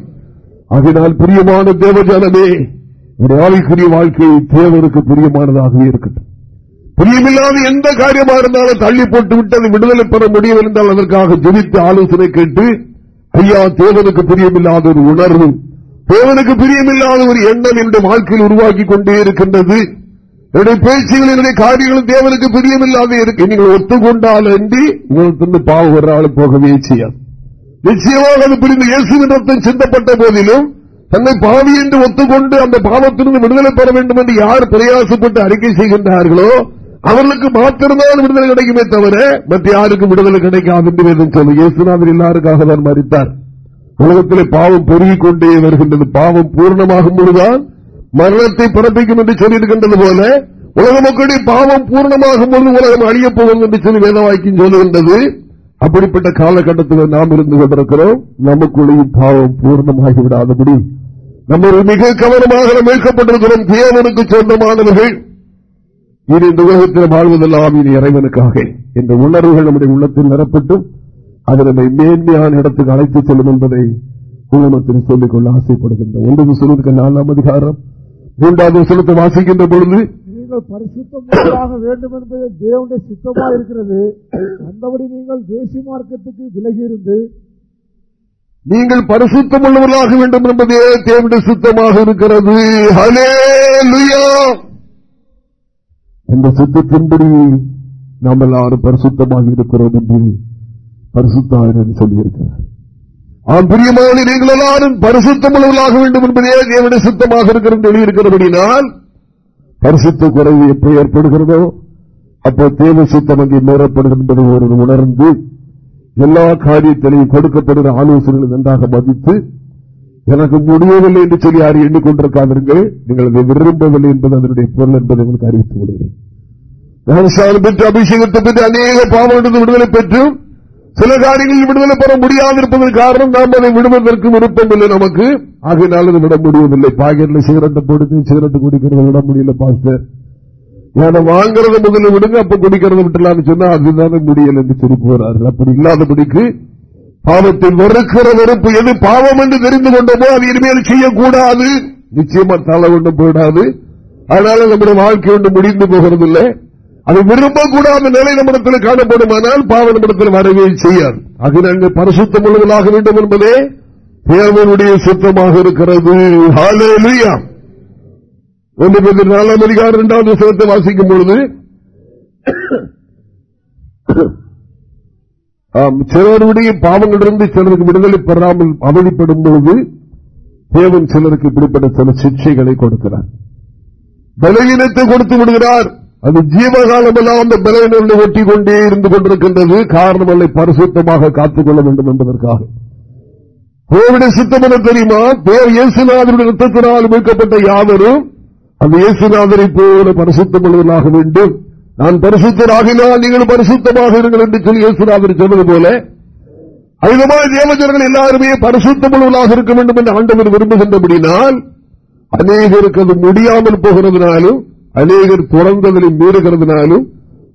அதனால் பிரியமான தேவஜானமே ஒரு ஆவிக்குரிய வாழ்க்கை தேவனுக்கு பிரியமானதாகவே இருக்கட்டும். பிரியமில்லாத எந்த காரியமாக இருந்தாலும் தள்ளி போட்டு விட்டு அதை விடுதலை பெற முடியவில்லை என்றால் அதற்காக ஜெபித்து ஆலோசனை கேட்டு ஐயா தேவனுக்கு பிரியமில்லாத ஒரு உணர்வு தேவனுக்கு பிரியமில்லாத ஒரு எண்ணம் என்னுடைய வாழ்க்கையில் உருவாக்கி கொண்டே இருக்கின்றது. என்னுடைய பேச்சுகள் என்னுடைய காரியங்களும் தேவனுக்கு பிரியமில்லாத இருக்கு. நீங்கள் ஒத்துக்கொண்டால் அன்றி உங்களுக்கு பாவம் ஒரு ஆள் போகவே செய்யாது. நிச்சயமாக அது புரிந்து இயேசுவின் ரத்தம் சிந்தப்பட்ட போதிலும் தன்னை பாவி என்று ஒத்துக்கொண்டு அந்த பாவத்திலிருந்து விடுதலை பெற வேண்டும் என்று யார் பிரயாசப்பட்டு அறிக்கை செய்கின்றார்களோ அவர்களுக்கு மாத்திரம்தான் விடுதலை கிடைக்குமே தவிர மற்ற யாருக்கும் விடுதலை கிடைக்காது என்று சொல்லி இயேசுநாதர் எல்லாருக்காக தான் மறித்தார் உலகத்திலே பாவம் பெருகிக் கொண்டே வருகின்றது. பாவம் பூர்ணமாகும் பொழுதுதான் மரணத்தை பிறப்பிக்கும் என்று சொல்லியிருக்கின்றது போல உலக மக்களுடைய பாவம் பூர்ணமாகும் பொழுது உலகம் அழியப் போகும் என்று சொல்லி வேதவாக்கியம் சொல்லுகின்றது. அப்படிப்பட்ட காலகட்டத்தில் நாம் இருந்து கொண்டிருக்கிறோம் நமக்குள்ளேயும் பாவம் பூர்ணமாகி விடாதபடி. நம்ம மிக கவனமாக மீட்கப்பட்டிருக்கிறோம் தேவனுக்கு சொந்தமானவர்கள். இனி இந்த உலகத்தில் வாழ்வதெல்லாம் இனி இறைவனுக்காக. என்ற உணர்வுகள் நம்முடைய உள்ளத்தில் நிரப்பட்டு அது நம்மை மேன்மையான இடத்துக்கு அழைத்து செல்லும் என்பதை குழுமத்தில் சொல்லிக் கொள்ள ஆசைப்படுகின்ற ஒன்று சொல்வதற்கு நாலாம் அதிகாரம் மூன்றாவது சொல்லத்தை வாசிக்கின்ற பொழுது நீங்கள் பரிசுத்தமாக வேண்டும் என்பது தேவனுடைய சித்தமாக இருக்கிறது அந்தபடி நீங்கள் தேசிய மார்க்கத்துக்கு விலகி இருந்து நீங்கள் பரிசுத்தம் உள்ளவர்களாக வேண்டும் என்பதே தேவனுடைய சுத்தமாக இருக்கிறது. இந்த சுத்தத்தின்படி நாம் எல்லாரும் பரிசுத்தமாக இருக்கிறோம் என்று பரிசுத்தாயிரம் சொல்லியிருக்கிறார். ஆம் பிரியமான நீங்கள் எல்லாரும் பரிசுத்தமுள்ளவர்களாக வேண்டும் என்பதே தேவனுடைய சுத்தமாக இருக்கிறது எழுதியிருக்கிறபடினால் பரிசுத்த குறைவு எப்போ ஏற்படுகிறதோ அப்போ தேவ சுத்தம் அங்கே மீறப்படுகிறது என்பதை ஒரு உணர்ந்து எல்லா காரியத்திலையும் கொடுக்கப்படுகிற ஆலோசனைகளை நன்றாக மதித்து எனக்கு முடியவில்லை என்று சொல்லி யாரும் எண்ணிக்கொண்டிருக்காதீர்கள் நீங்கள் அதை விரும்பவில்லை என்பது அதனுடைய பொருள் என்பதை உங்களுக்கு அறிவித்துக் கொள்கிறேன். பெற்று அபிஷேகத்தை பெற்று அநேக பாவம் விடுதலை பெற்றும் சில காரியங்களில் விடுதலை பெற இருப்பதன் காரணம் நாம் அதை விடுவதற்கு விருப்பம் இல்லை நமக்கு. ஆகையினால் அது விட முடியவில்லை. பாக்கெட்ல சிகரெட்டை போட்டு சிகரெட்டு குடிக்கிறது விட முடியல பாஸ்டர். ஏன்னா வாங்குறத முதல்ல விடுங்க அப்ப குடிக்கிறத விட்டுலாம்னு சொன்னா அதுதான் முடியல என்று திருப்பி வர்றார்கள். அப்படி இல்லாதபடிக்கு பாவத்தை வெறுக்கிற வெறுப்பு எது பாவம் என்று தெரிந்து கொண்டோமோ அது இனிமேல் செய்யக்கூடாது. நிச்சயமா தலை கொண்டு போயிடாது. அதனால நம்முடைய வாழ்க்கை ஒன்று முடிந்து போகிறதில்லை. அது விரும்பக்கூடாத நிலை நம்மிடத்தில் காணப்படுமானால் பாவ நம்மிடத்தில் வரவே செய்யாது. அது நாங்கள் பரிசுத்தம் உள்ளவர்களாக வேண்டும் என்பதே தேவனுடைய சுத்தமாக இருக்கிறது. ஒன்று பேர் நாலாம் அதிகாரம் இரண்டாவது புத்தகத்தை வாசிக்கும் பொழுது சிலருடைய பாவங்களிலிருந்து சிலருக்கு விடுதலை பெறாமல் அவதிப்படும் பொழுது தேவன் சிலருக்கு இப்படிப்பட்ட சில சிக்ஷைகளை கொடுக்கிறார். பலவீனத்தை கொடுத்து விடுகிறார். அது ஜீவகாலமெல்லாம் அந்த பலவீனங்களை ஒட்டி கொண்டே இருந்து கொண்டிருக்கின்றது. காரணம் அல்ல பரிசுத்தமாக காத்துக்கொள்ள வேண்டும் என்பதற்காக. கோவிட சுத்தம் தெரியுமா? தேவ இயேசுநாதருடைய ரத்தத்தினால் மீட்கப்பட்ட யாவரும் அந்த இயேசுநாதரை போல பரிசுத்தம் உள்ளவர்களாக வேண்டும். நான் பரிசுத்தராகினால் நீங்கள் பரிசுத்தமாக இருங்கள் என்று சொல்லி இயேசுநாதர் சொன்னது போல அதிகமான தேவஜர்கள் எல்லாருமே பரிசுத்தமுள்ளவர்களாக இருக்க வேண்டும் என்று ஆண்டவர் விரும்புகின்றபடினால் அநேகருக்கு அது முடியாமல் போகிறதுனாலும் அநேகர் தொடர்ந்ததில் மீறுகிறதுனாலும்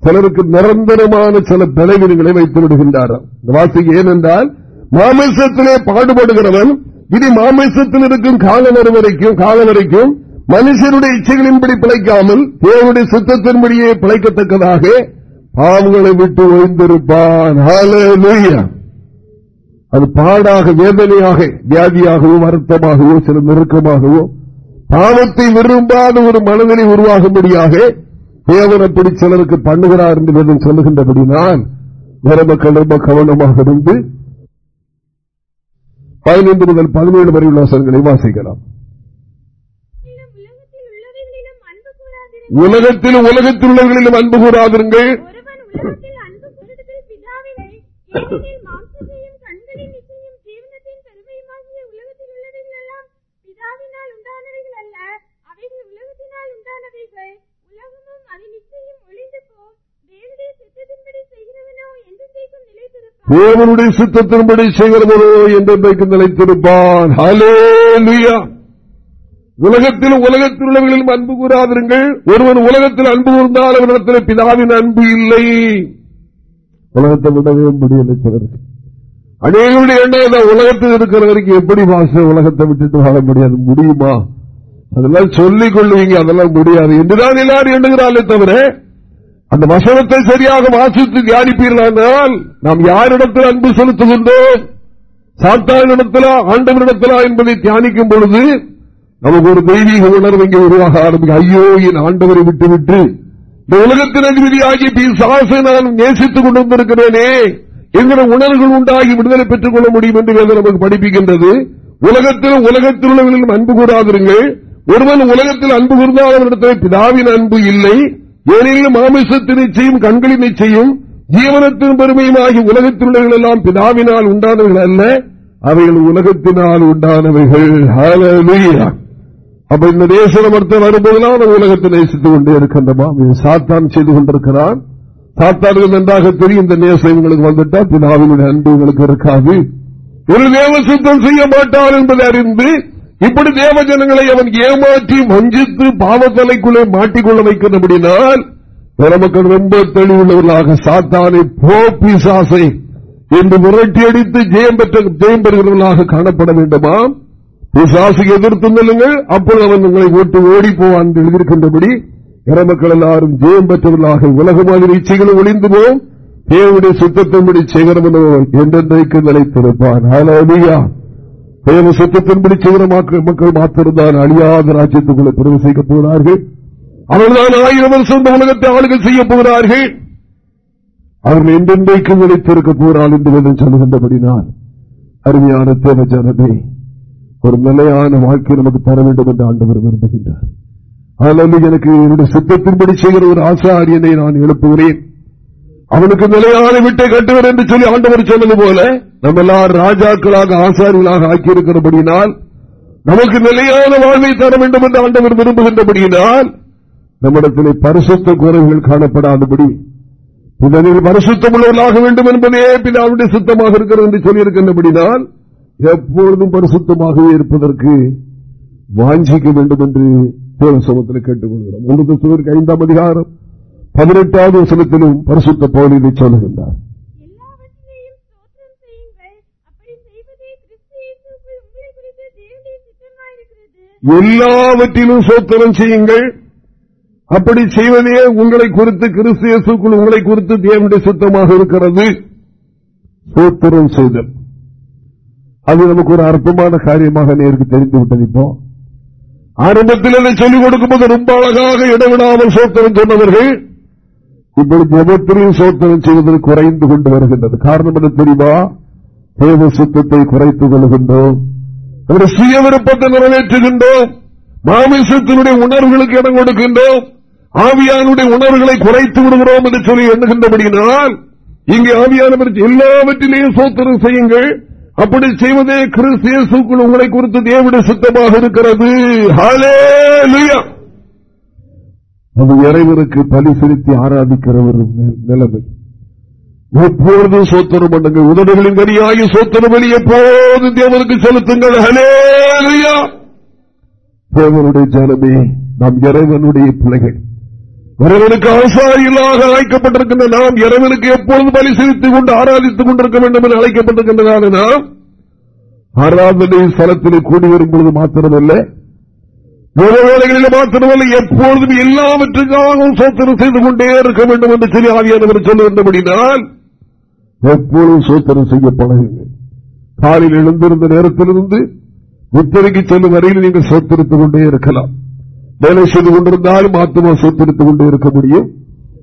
சிலருக்கு நிரந்தரமான சில பலவீனங்களை வைத்து விடுகின்றாராம். இந்த வாசிக்கு ஏனென்றால் மாமிசத்திலே பாடுபடுகிறவன் இனி மாமிசத்தில் இருக்கும் காலம் வரைக்கும் காலம் மனுஷனுடைய இச்சைகளின்படி பிழைக்காமல் தேவனுடைய சுத்தத்தின்படியே பிழைக்கத்தக்கதாக பாவங்களை விட்டு ஒழிந்திருப்பான். அது பாடாக வேதனையாக வியாதியாகவோ வருத்தமாகவோ சில நெருக்கமாகவோ பாவத்தை விரும்பாத ஒரு மனநிலை உருவாகும்படியாக தேவன் அப்படி சிலருக்கு பண்ணுகிறார் என்று சொல்லுகின்றபடினால் வேற மக்கள் ரொம்ப கவனமாக இருந்து பதினைந்து முதல் பதினேழு வரை உள்ள வசனங்களை வாசிக்கலாம். உலகத்தில் உலகத்தில் உள்ளவர்களிலும் அன்பு கூறாதிருங்கள் தேவனுடைய சித்தத்தின்படி செய்கிறவரோ என்றைக்கு நிலைத்திருப்பான் உலகத்தில் உலகத்தில் உள்ளவர்களிலும் அன்பு கூறாதிருங்கள். ஒருவன் உலகத்தில் அன்பு கூர்ந்தால் அவனிடத்தில் பிதாவின் அன்பு இல்லை. உலகத்தை விடவே முடியல சிலருக்கு அநேகருடைய எண்ணம் உலகத்தில் இருக்கிறவருக்கு எப்படி வாச உலகத்தை விட்டுட்டு வாழ முடியாது? முடியுமா? அதெல்லாம் சொல்லிக் கொள்ளுவீங்க. அதெல்லாம் முடியாது. என்றுதான் எல்லாரும் எண்ணுகிறார்களே தவிர அந்த வசனத்தை சரியாக வாசித்து தியானிப்பீர்களானால் நாம் யாரிடத்தில் அன்பு செலுத்துகின்றோம்? சாத்தானிடத்திலா ஆண்டவரிடத்திலா என்பதை தியானிக்கும் பொழுது நமக்கு ஒரு தெய்வீக உணர்வு இங்கே உருவாக ஆரம்பிக்கும். ஐயோ என் ஆண்டவரை விட்டுவிட்டு இந்த உலகத்தின் அதிபதியாகி பிசாசை நான் நேசித்துக் கொண்டு வந்திருக்கிறேனே என்கிற உணர்வுகள் உண்டாகி விடுதலை பெற்றுக் கொள்ள முடியும் என்று நமக்கு படிப்பிக்கின்றது. உலகத்தில் உலகத்தில் உள்ளவர்களும் அன்பு கூறாதிருங்கள். ஒருவன் உலகத்தில் அன்பு கூர்ந்தால் பிதாவின் அன்பு இல்லை. ஏனெனில் மாமிசத்தின் நிச்சயம் கண்களின் நிச்சயம் ஜீவனத்தின் பெருமையும் ஆகிய உலகத்தில் உள்ளவர்கள் எல்லாம் பிதாவினால் உண்டானவர்கள் அல்ல அவைகள் உலகத்தினால் உண்டானவைகள். அப்ப இந்த நேசனமர்த்தம் வரும்போதெல்லாம் அந்த உலகத்தை நேசித்துக் கொண்டே இருக்கின்றமா? சாத்தான் செய்து கொண்டிருக்கிறான். சாத்தானுக்கு நன்றாக தெரியும் இந்த நேசம் உங்களுக்கு வந்துட்டா பிதாவினுடைய அன்பு உங்களுக்கு இருக்காது. ஒரு தேவ சுத்தம் செய்ய மாட்டார் என்பதை அறிந்து இப்படி தேவ ஜனங்களை அவன் ஏமாற்றி வஞ்சித்து பாவத்தலைக்குள்ளே மாட்டிக்கொள்ள வைக்கிறபடினால் பெருமக்கள் ரொம்ப தெளிவுள்ளவர்களாக சாத்தானை போப்பி சாசை என்று விரட்டி அடித்து ஜெயம் பெற்ற ஜெயம் பெறுகிறவர்களாக காணப்பட வேண்டுமா? பிசாசுக்கு எதிர்த்து நில்லுங்கள் அப்பொழுது அவன் உங்களை ஓட்டு ஓடி போவான் எழுதியிருக்கின்றபடி பெருமக்கள் எல்லாரும் ஜெயம் பெற்றவர்களாக உலக மாதிரி இச்சைகளும் ஒளிந்து போம் தேவனுடைய சுத்தத்தின்படி செய்கிறவன் என்றென்றைக்கு நிலைத்திருப்பான். தேவ சுத்தத்தின்படி செய்கிற மக்கள் மாத்திருந்தால் அழியாத ராஜ்யத்துக்குள்ளே பிரவேசிக்கப் போகிறார்கள். அவர்கள்தான் ஆயிரம் வருஷம் இந்த உலகத்தை ஆளுகள் செய்ய போகிறார்கள். அவர்கள் என்றென்றைக்கும் நிலைத்திருக்க போகிறாள் என்று சொல்லுகின்றபடினால் அருமையான தேவ ஜனமே ஒரு நிலையான வாழ்க்கை நமக்கு தர வேண்டும் என்று ஆண்டவர் விரும்புகின்றார். அதிலிருந்து எனக்கு என்னுடைய சித்தத்தின்படி செய்கிற ஒரு ஆசாரியனை நான் எழுப்புகிறேன். அவனுக்கு நிலையான வீட்டை கட்டுவேன் என்று சொல்லி ஆண்டவர் சொன்னது போல நம்ம எல்லாரும் ராஜாக்களாக ஆசாரிகளாக ஆக்கியிருக்கிறபடியினால் நமக்கு நிலையான வாழ்வை தர வேண்டும் என்று ஆண்டவர் விரும்புகின்றபடியினால் நம்மிடத்தில் பரிசுத்த குறைகள் காணப்படாதபடி இதனில் பரிசுத்தம் உள்ளவர்களாக வேண்டும் என்பதே பிதாவுடைய சுத்தமாக இருக்கிறது என்று சொல்லியிருக்கின்றபடினால் எப்பொழுதும் பரிசுத்தமாகவே இருப்பதற்கு வாஞ்சிக்க வேண்டும் என்று தேவசமத்தில் கேட்டுக்கொள்கிறோம். ஒன்று ஐந்தாம் அதிகாரம் பதினெட்டாவது வசனத்திலும் பரிசுத்த பவுல் சொல்லுகின்றார் எல்லாவற்றையும் ஸ்தோத்திரம் செய்யுங்கள் அப்படி செய்வதே கிறிஸ்து இயேசுவுக்குள் உங்களை குறித்து தேவனுடைய சித்தமாயிருக்கிறது எல்லாவற்றிலும் சோத்திரம் செய்யுங்கள். அப்படி செய்வதே உங்களை குறித்து கிறிஸ்து இயேசுக்குள் உங்களை குறித்து தேவனுடைய சுத்தமாக இருக்கிறது. சோத்திரம் செய்தல். அது நமக்கு ஒரு அற்பமான காரியமாக நேருக்கு தெரிந்து விட்டது இப்போ. ஆரம்பத்தில் அதை சொல்லிக் கொடுக்கும்போது ரொம்ப அழகாக இடவிடாமல் சோத்திரம் சொன்னவர்கள் இப்பொழுது எவத்திலையும் சோத்திரம் செய்வதில் குறைந்து கொண்டு வருகின்றது. காரணம் என்ன தெரியுமா? தேவ சுத்தத்தை குறைத்துக் கொள்கின்றோம் நம்முடைய சுய விருப்பத்தை நிறைவேற்றுகின்றோம். மாமிசத்தினுடைய உணர்வுகளுக்கு இடம் கொடுக்கின்றோம். ஆவியானுடைய உணர்வுகளை குறைத்து விடுகிறோம் என்று சொல்லி எண்ணுகின்றபடியினால் இங்கே ஆவியானவர் எல்லாவற்றிலேயும் சோத்திரம் செய்யுங்கள். அப்படி செய்வதே கிறிஸ்தியசுக்குள் உங்களை குறித்து தேவிட சுத்தமாக இருக்கிறது. அது இறைவருக்கு பலி செலுத்தி ஆராதிக்கிற ஒரு நிலைமை. எப்பொழுதும் சோத்திரம் பண்ணுங்கள். உதடுகளின் கனியாகி சோத்திரம் வழி எப்போதும் தேவனுக்கு செலுத்துங்கள். ஹalleluya. தேவனுடைய ஜனமே நாம் இறைவனுடைய பிள்ளைகள். இறைவனுக்கு ஆசாரியலாக அழைக்கப்பட்டிருக்கின்ற நாம் இறைவனுக்கு எப்பொழுது பலி செலுத்திக் கொண்டு ஆராதித்துக் கொண்டிருக்க வேண்டும் என்று அழைக்கப்பட்டிருக்கின்றதான நாம் ஆராதனை ஸ்தலத்தில் கூடி வரும் பொழுது மாத்திரமல்ல. வேறு வேலைகளில் மாத்திரமல்ல எப்பொழுதும் எல்லாவற்றுக்காகவும் சோத்திரம் செய்து கொண்டே இருக்க வேண்டும் என்று சொல்லி ஆவியானவர் சொல்ல அப்படின்னால் எப்பொழுதும் சோத்திரம் செய்ய பழகுங்கள். காலையில் எழுந்திருந்த நேரத்திலிருந்து முத்திரைக்கு செல்லும் வரையில் நீங்கள் சோத்திருத்துக் கொண்டே இருக்கலாம். வேலை செய்து கொண்டிருந்தாலும் ஆத்மா சோத்திருத்துக் கொண்டே இருக்க முடியும்.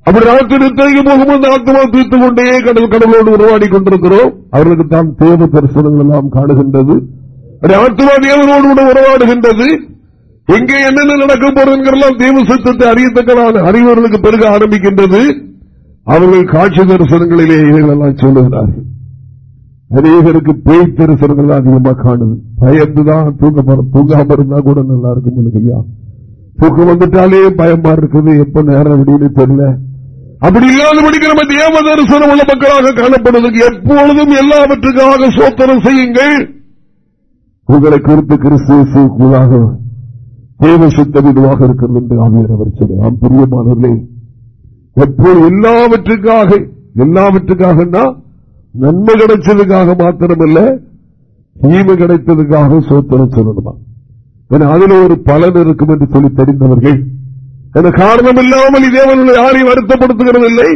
அப்படி ராத்திரி நித்திரைக்கு போகும்போது ஆத்மா தீர்த்துக் கொண்டே கடல் கடவுளோடு உருவாடி கொண்டிருக்கிறோம். அவர்களுக்கு தான் தேவ தரிசனங்கள் எல்லாம் காணுகின்றது. அப்படி ஆத்மா தேவனோடு கூட உறவாடுகின்றது. எங்கே என்னென்ன நடக்க போறது என்கிறெல்லாம் தேவ சுத்தத்தை அறியத்தக்கதான அறிவர்களுக்கு பெருக ஆரம்பிக்கின்றது. அவர்கள் காட்சி தரிசனங்களிலே இவைகளெல்லாம் சொல்லுகிறார்கள். அநேகருக்கு பேய் தரிசனங்கள் தான் அதிகமா காணுது. பயந்துதான் தூங்க தூங்காம இருந்தா கூட நல்லா இருக்கும் இல்லையா தூக்கம் வந்துட்டாலே பயமா இருக்குது. எப்ப நேரம் அப்படின்னு தெரியல. அப்படி இல்லாதபடிக்கு நம்ம தேவ தரிசனம் உள்ள மக்களாக காணப்படுவதற்கு எப்பொழுதும் எல்லாவற்றுக்காக சோத்திரம் செய்யுங்கள். உங்களை குறித்து கிறிஸ்துவாக தேவ சுத்தம் இதுவாக இருக்கிறது என்று ஆவியர் அவர் சொல்லலாம் பிரியமானவர்களே எப்போது எல்லாவற்றுக்காக எல்லாவற்றுக்காகனா நன்மை கிடைச்சதுக்காக மாத்திரமல்ல தீமை கிடைத்ததுக்காக சோத்திரம் சொல்லணுமா? ஏன்னா அதுல ஒரு பலன் இருக்கும் என்று சொல்லி தெரிந்தவர்கள். காரணம் இல்லாமல் இதேவர்கள் யாரையும் வருத்தப்படுத்துகிறதில்லை.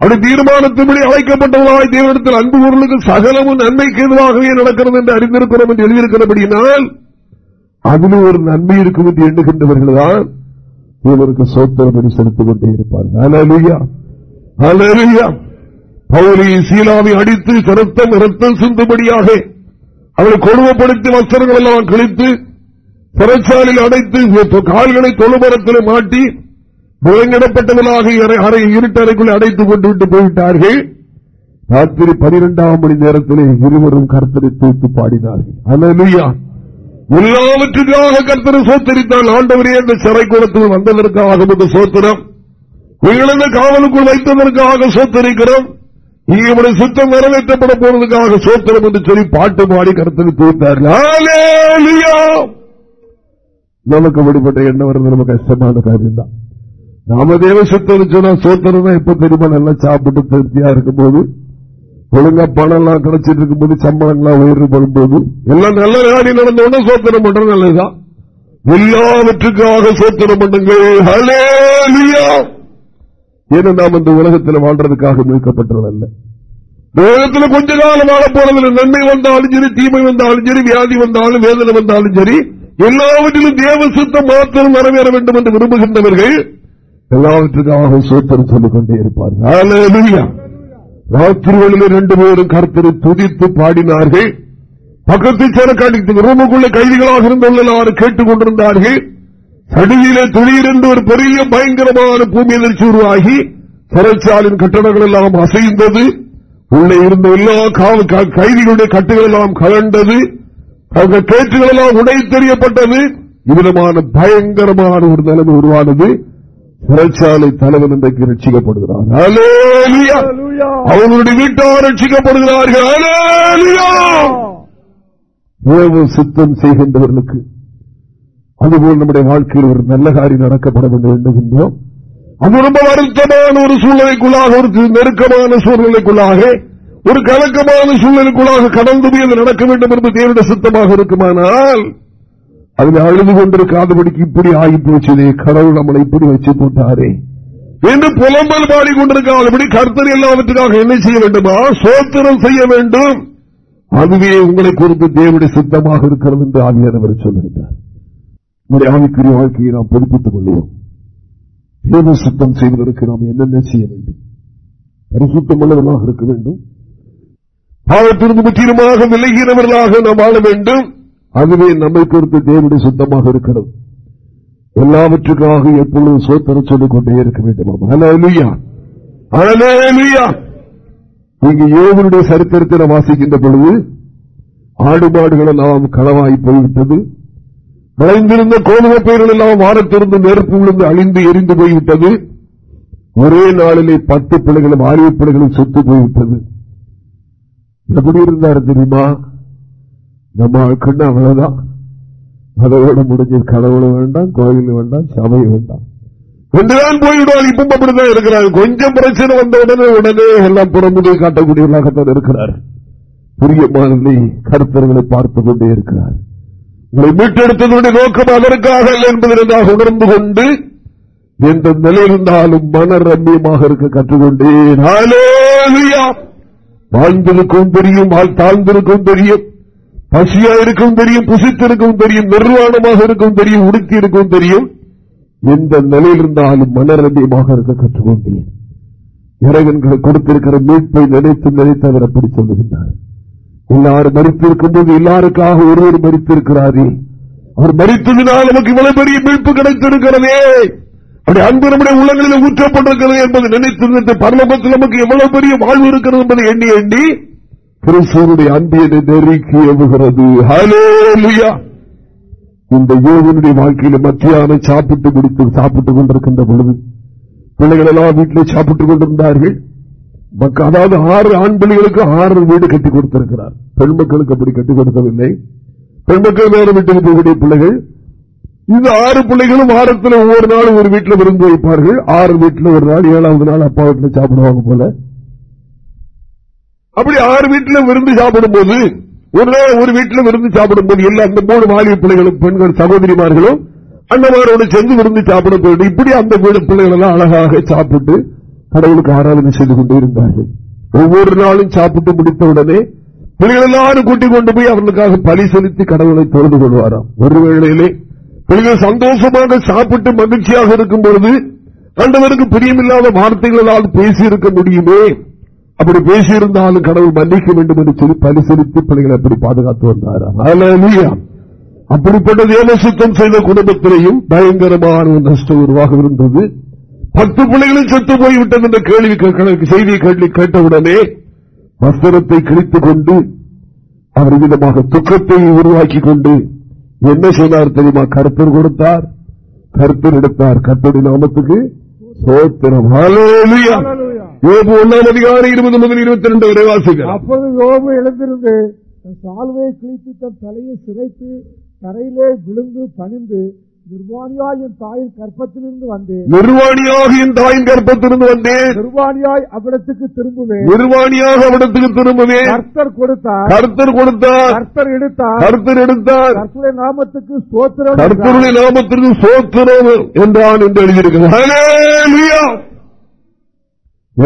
அப்படி தீர்மானத்தின்படி அழைக்கப்பட்டவர்களாய் தேவனிடத்தில் அன்பு பொருளுக்கு சகலமும் நன்மைக்கு எதுவாகவே நடக்கிறது என்று அறிந்திருக்கிறோம் என்று எழுதியிருக்கிறபடியினால் அதிலும் ஒரு நன்மை இருக்கும் என்று எண்ணுகின்றவர்கள் தான் தேவருக்கு சோத்திரம் என்று செலுத்திக் கொண்டே இருப்பார்கள் அலலுயா சீலாவை அடித்து கருத்தம் ரத்தம் சிந்தும்படியாக அவளை கொடுமைப்படுத்தி வஸ்திரங்கள் எல்லாம் கழித்து சிறைச்சாலில் அடைத்து கால்களை தொழுமரத்தில் மாட்டி முழங்கிடப்பட்டவர்களாக அறை இருட்டறைக்குள் அடைத்துக் கொண்டு விட்டு போய்விட்டார்கள். ராத்திரி பனிரெண்டாம் மணி நேரத்திலே இருவரும் கருத்தரை தூத்து பாடினார்கள். அலலுயா எல்லாவற்றுக்காக கர்த்தரை சோத்தரித்தால் ஆண்டவரே அந்த சிறை குளத்தில் வந்ததற்காக இந்த சோத்திரம். உங்களது காவலுக்குள் வைத்ததற்காக சோத்தரிக்கிறோம். இங்கே சுத்தம் நிறைவேற்றப்பட போவதற்காக சோத்திரம் என்று சொல்லி பாட்டு பாடி கருத்தில் தூத்தார்கள் நமக்கு அப்படிப்பட்ட எண்ணம் வருது நம்ம கஷ்டமான காரியம் தான் நாம தேவ சுத்தம் சொன்னா சோத்திரம் தான் எப்ப தெரியுமா? நல்லா சாப்பிட்டு திருப்தியா இருக்கும் போது ஒழுங்கா பணம் எல்லாம் கிடைச்சிட்டு இருக்கும்போது சம்பளங்கள்லாம் உயர்வு வரும்போது எல்லாம் நல்ல காரியம் நடந்த உடனே சோத்திரம் பண்றது நல்லதுதான் எல்லாவற்றுக்காக சோத்திரம் பண்ணுங்கள். ஏன்னா நாம் இந்த உலகத்தில் வாழ்றதுக்காக மீட்கப்பட்டதல்ல உலகத்தில் கொஞ்ச காலம் வாழ போறதில்லை. நன்மை வந்தாலும் சரி தீமை வந்தாலும் சரி வியாதி வந்தாலும் வேதனை வந்தாலும் சரி எல்லாவற்றிலும் தேவ சுத்தம் மாத்திரம் நிறைவேற வேண்டும் என்று விரும்புகின்றவர்கள் எல்லாவற்றுக்காக சோத்திரம் சொல்லிக் கொண்டே இருப்பார்கள் ராத்திரிகளில் ரெண்டு பேரும் கருத்தரை துதித்து பாடினார்கள். பக்கத்தில் சரக்காட்டி ரூமுக்குள்ள கைதிகளாக இருந்துள்ள அவர் கேட்டுக் கொண்டிருந்தார்கள். சடியிலே திடீரென்று ஒரு பெரிய பயங்கரமான பூமி எதிர்ச்சி உருவாகி சிறைச்சாலின் கட்டடங்கள் எல்லாம் அசைந்தது. உள்ளே இருந்த எல்லா கைதிகளுடைய கட்டுகள் எல்லாம் கலண்டது. அவங்க கேட்டுகள் எல்லாம் உடை தெரியப்பட்டது இவ்விதமான பயங்கரமான ஒரு நிலைமை உருவானது. சிறைச்சாலை தலைவன் இன்றைக்கு ரட்சிக்கப்படுகிறார். அவர்களுடைய வீட்டார் ரட்சிக்கப்படுகிறார்கள். தேவ சித்தம் செய்கின்றவர்களுக்கு அதுபோல் நம்முடைய வாழ்க்கையில் ஒரு நல்ல காரியம் நடக்கப்பட வேண்டும் என்கின்றோம் அது ரொம்ப வருத்தமான ஒரு சூழ்நிலைக்குள்ளாக ஒரு நெருக்கமான சூழ்நிலைக்குள்ளாக ஒரு கலக்கமான சூழ்நிலைக்குள்ளாக கடந்து போய் நடக்க வேண்டும் என்று தேவனுடைய சித்தமாக இருக்குமானால் அதில் அழுது கொண்டிருக்காதபடிக்கு இப்படி ஆகி போச்சதே கடவுள் நம்மளை இப்படி வச்சு போட்டாரே என்று புலம்பல் பாடிக்கொண்டிருக்காதபடி கர்த்தர் எல்லாவற்றுக்காக என்ன செய்ய வேண்டுமா சோத்திரம் செய்ய வேண்டும் அதுவே உங்களை குறித்து தேவனுடைய சித்தமாக இருக்கிறது என்று ஆவியானவர் சொல்லுகிறார் நம்முடைய ஆவிக்குரிய வாழ்க்கையை நாம் புதுப்பித்துக் கொள்வோம் தேவ சுத்தம் செய்வதற்கு நாம் என்னென்ன செய்ய வேண்டும் பரிசுத்தம் உள்ளவர்களாக இருக்க வேண்டும் பாவத்திலிருந்து முற்றிலுமாக விலகினவர்களாக நாம் வாழ வேண்டும் அதுவே நம்மை குறித்து தேவனுடைய சுத்தமாக இருக்கிறது. எல்லாவற்றுக்காக எப்பொழுதும் சோத்தர சொல்லிக் கொண்டே இருக்க வேண்டும் அலலுயா நீங்க யோகனுடைய சரித்திரத்தை வாசிக்கின்ற பொழுது ஆடு மாடுகள் எல்லாம் களவாய் போய்விட்டது. விளைந்திருந்த கோதுமை பயிர்கள் எல்லாம் வாரத்திலிருந்து நெருப்பு விழுந்து அழிந்து எரிந்து போய்விட்டது. ஒரே நாளிலே பத்து பிள்ளைகளும் ஆரிய பிள்ளைகளும் சொத்து போய்விட்டது. எப்படி இருந்தார் தெரியுமா? நம்ம கண்ணு அவ்வளவுதான். அதோட முடிஞ்ச கடவுள் வேண்டாம் கோயில் வேண்டாம் சபை வேண்டாம். என்றுதான் போய்விடுவார் இப்ப அப்படிதான் இருக்கிறார் கொஞ்சம் பிரச்சனை வந்த உடனே உடனே எல்லாம் புறமுடியை காட்டக்கூடியவர்களாகத்தான் இருக்கிறார். பிரியமானதை கருத்தர்களை பார்த்துக் கொண்டே இருக்கிறார். உங்களை மீட்டெடுத்ததுடைய நோக்கம் அதற்காக அல்ல என்பதற்காக உணர்ந்து கொண்டு எந்த நிலையிருந்தாலும் மன ரம்மியமாக இருக்க கற்றுக்கொண்டேன். வாழ்ந்திருக்கும் தெரியும் தாழ்ந்திருக்கும் தெரியும். பசியா இருக்கும் தெரியும் புசித்திருக்கவும் தெரியும் நிர்வாணமாக இருக்கும் தெரியும் உடுக்கி இருக்கும் தெரியும். எந்த நிலையிலிருந்தாலும் மனரபியமாக இருக்க கற்றுக்கொண்டேன். இறைவன்களை கொடுத்திருக்கிற மீட்பை நினைத்து நினைத்து அவர் அப்படி சொல்லுகின்றார். எல்லாரும் மறித்திருக்கும் போது எல்லாருக்காக ஒருவர் மறித்திருக்கிறாரே அவர் மறித்ததினால் நமக்கு இவ்வளவு பெரிய மீட்பு கிடைத்திருக்கிறதே. அப்படி அன்பு நம்முடைய உள்ளங்களில் ஊற்றப்பட்டிருக்கிறது என்பதை நினைத்து பரலோகத்தில் நமக்கு எவ்வளவு பெரிய வாழ்வு இருக்கிறது என்பதை எண்ணி எண்ணி கிறிஸ்தவனுடைய அன்பியனை நெருக்கி எழுகிறது இந்த யோகனுடைய வாழ்க்கையில் மத்தியான சாப்பிட்டு குடித்து சாப்பிட்டுக் கொண்டிருக்கின்ற பொழுது பிள்ளைகள் எல்லாம் வீட்டிலே சாப்பிட்டுக் கொண்டிருந்தார்கள். அதாவது ஆறு ஆண் பிள்ளைகளுக்கு ஆறு வீடு கட்டி கொடுத்திருக்கிறார். பெண் மக்களுக்கு அப்படி கட்டி கொடுக்கவில்லை. பெண் மக்கள் வேறு வீட்டுக்கு போகக்கூடிய பிள்ளைகள் இந்த ஆறு பிள்ளைகளும் வாரத்தில் ஒவ்வொரு நாளும் ஒரு வீட்டில் விருந்து வைப்பார்கள். ஆறு வீட்டில் ஒரு நாள் ஏழாவது நாள் அப்பா வீட்டில் சாப்பிடுவாங்க போல. அப்படி ஆறு வீட்டில விருந்து சாப்பிடும் போது ஒரு நாள் ஒரு வீட்டில விருந்து சாப்பிடும் போது எல்லா அந்த மூணு மாளிகை பிள்ளைகளும் பெண்கள் சகோதரிமார்களும் அண்ணமாரோடு சென்று விருந்து சாப்பிட போயிட்டு இப்படி அந்த வீடு பிள்ளைகள் எல்லாம் அழகாக சாப்பிட்டு கடவுளுக்கு ஆராதனை செய்து கொண்டே இருந்தார்கள். ஒவ்வொரு நாளும் சாப்பிட்டு முடித்தவுடனே பிள்ளைகள் எல்லாரும் கூட்டிக் கொண்டு போய் அவர்களுக்காக பலி செலுத்தி கடவுளை தொழுது கொள்வாராம். ஒரு வேளையிலே பிள்ளைகள் சந்தோஷமாக சாப்பிட்டு மகிழ்ச்சியாக இருக்கும் பொழுது கண்டவருக்கு பிரியமில்லாத வார்த்தைகளால் பேசியிருக்க முடியுமே? அப்படி பேசியிருந்தாலும் கடவுள் மன்னிக்க வேண்டும் என்று சொல்லி பரிசீலித்து பிள்ளைகளை அப்படி பாதுகாத்து வந்தாராம் அப்படிப்பட்ட தேவசுத்தம் செய்த குடும்பத்திலையும் பயங்கரமான ஒரு நஷ்டம் உருவாக இருந்தது. பத்து பிள்ளைகளும் செத்து போய்விட்டது என்ற கேள்வி செய்தியை கேள்வி கேட்டவுடனே வஸ்திரத்தை கிழித்துக் கொண்டு அவர் விதமாக துக்கத்தை உருவாக்கி கொண்டு என்ன சொன்னார் தெரியுமா? கருத்தர் கொடுத்தார். கருத்தர் எடுத்தார். கத்தடி நாமத்துக்கு சோத்திரம். யோபு ஒன்றாம் அதிகாரம் இருபது முதல் இருபத்தி ரெண்டு வரை வாசிகள் அப்போது யோபு எழுந்திருந்து சால்வையை கிழித்து தன் தலையை சிதைத்து தரையிலே விழுந்து பணிந்து நிர்வாணியாய் என் தாயின் கற்பத்திலிருந்து வந்தேன் நிர்வாணியாக என் தாயின் கற்பத்திலிருந்து வந்தேன் நிர்வாணியாய் அவ்விடத்துக்கு திரும்புவேன் நிர்வாணியாக அவிடத்துக்கு திரும்புவேன் கர்த்தர் கொடுத்தார். கர்த்தர் கொடுத்தார். கர்த்தர் எடுத்தார். கர்த்தர் எடுத்தார். கர்த்தருடைய நாமத்துக்கு ஸ்தோத்திரம் கர்த்தருடைய நாமத்திற்கு சோத்திரம் என்றான் என்று எழுதியிருக்கிறார்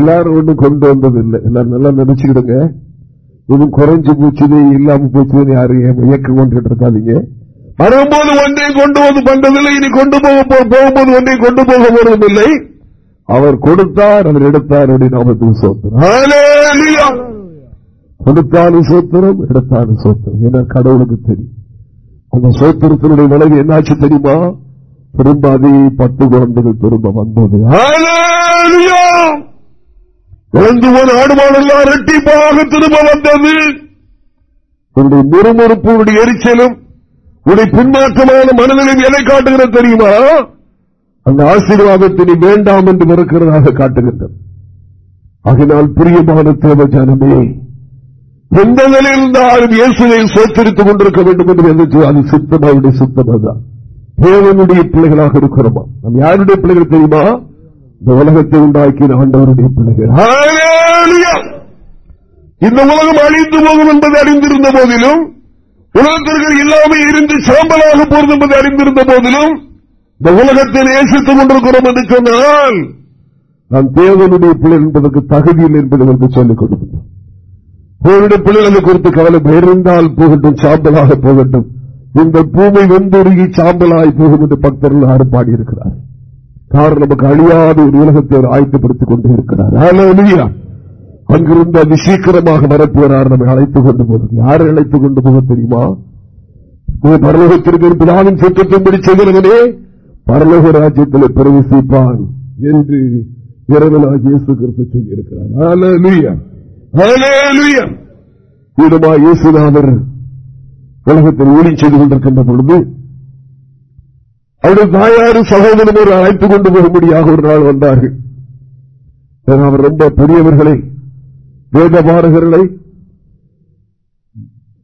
எல்லாரும் ஒன்றும் கொண்டு வந்தது இல்லை. எல்லாரும் நல்லா நினைச்சுக்கிடுங்க. இது குறைஞ்சு போச்சுது இல்லாம போச்சுன்னு யாரும் இயக்கம் கொண்டுகிட்டு இருக்காதீங்க. வரும்போது ஒன்றை கொண்டு வந்து பண்றதில்லை இனி கொண்டு போக போகும்போது ஒன்றை கொண்டு போக போறதில்லை. அவர் கொடுத்தார் அவர் எடுத்தார் அப்படின்னு சோத்திரம். கொடுத்தாலும் சோத்திரம் எடுத்தாலும் சோத்திரம். என கடவுளுக்கு தெரியும். அந்த சோத்திரத்தினுடைய விளைவு என்னாச்சு தெரியுமா? திரும்ப அதே பத்து குழந்தைகள் திரும்ப வந்தது. இழந்து போன இரட்டிப்பாக திரும்ப வந்தது. உன்னுடைய முறுமுறுப்பு எரிச்சலும் உடைய பின்மாற்றமான மனநிலையும் எதை காட்டுகிற தெரியுமா? அந்த ஆசீர்வாதத்தை நீ வேண்டாம் என்று மறுக்கிறதாக காட்டுகின்றது. அதனால் பிரியமான தேவ ஜனமே எந்த நிலையில் இருந்தாலும் இயேசுவை சோத்தரித்துக் கொண்டிருக்க வேண்டும் என்று எதிர்த்து அது சுத்தமாவுடைய சுத்தமாக தேவனுடைய பிள்ளைகளாக இருக்கிறோமா? நாம் யாருடைய பிள்ளைகள் தெரியுமா? இந்த உலகத்தை உண்டாக்கிய ஆண்டவருடைய பிள்ளைகள். இந்த உலகம் அழிந்து போகும் என்பதை அறிந்திருந்த போதிலும் உலகத்திற்கு இல்லாமல் இருந்து சாம்பலாக போறது என்பதை அறிந்திருந்த போதிலும் இந்த உலகத்தை நேசித்துக் கொண்டிருக்கிறோம் என்று சொன்னால் நான் தேவனுடைய பிள்ளை என்பதற்கு தகுதியில் என்பதை சொல்லிக் கொடுக்கிறேன் தேவனுடைய பிள்ளைகளை குறித்து கவலை இருந்தால் போகட்டும் சாம்பலாக போகட்டும். இந்த பூமி வெந்துருகி சாம்பலாய் போகும் என்று பக்தர்கள் ஆறு பாடியிருக்கிறார் காரணம் நமக்கு அழியாத ஒரு உலகத்தை ஆயத்தப்படுத்திக் கொண்டு இருக்கிறார் அங்கிருந்து அது சீக்கிரமாக வரப்போறார் நம்மை அழைத்துக் கொண்டு போவது யாரை அழைத்துக் கொண்டு போக தெரியுமா? பரலோகத்திற்கு பிதாவின் சுற்றத்தின்படி செய்கிறவனே பரலோக ராஜ்யத்தில் பிரவேசிப்பான் என்று இறைவனாக இயேசு கருத்து சொல்லியிருக்கிறார். உலகத்தில் ஊழி செய்து கொண்டிருக்கின்ற பொழுது அவருடைய தாயாறு சகோதரன் ஒரு அழைத்துக் கொண்டு போகும்படியாக ஒரு நாள் வந்தார்கள். அவர் ரொம்ப பெரியவர்களை வேத பாடகர்களை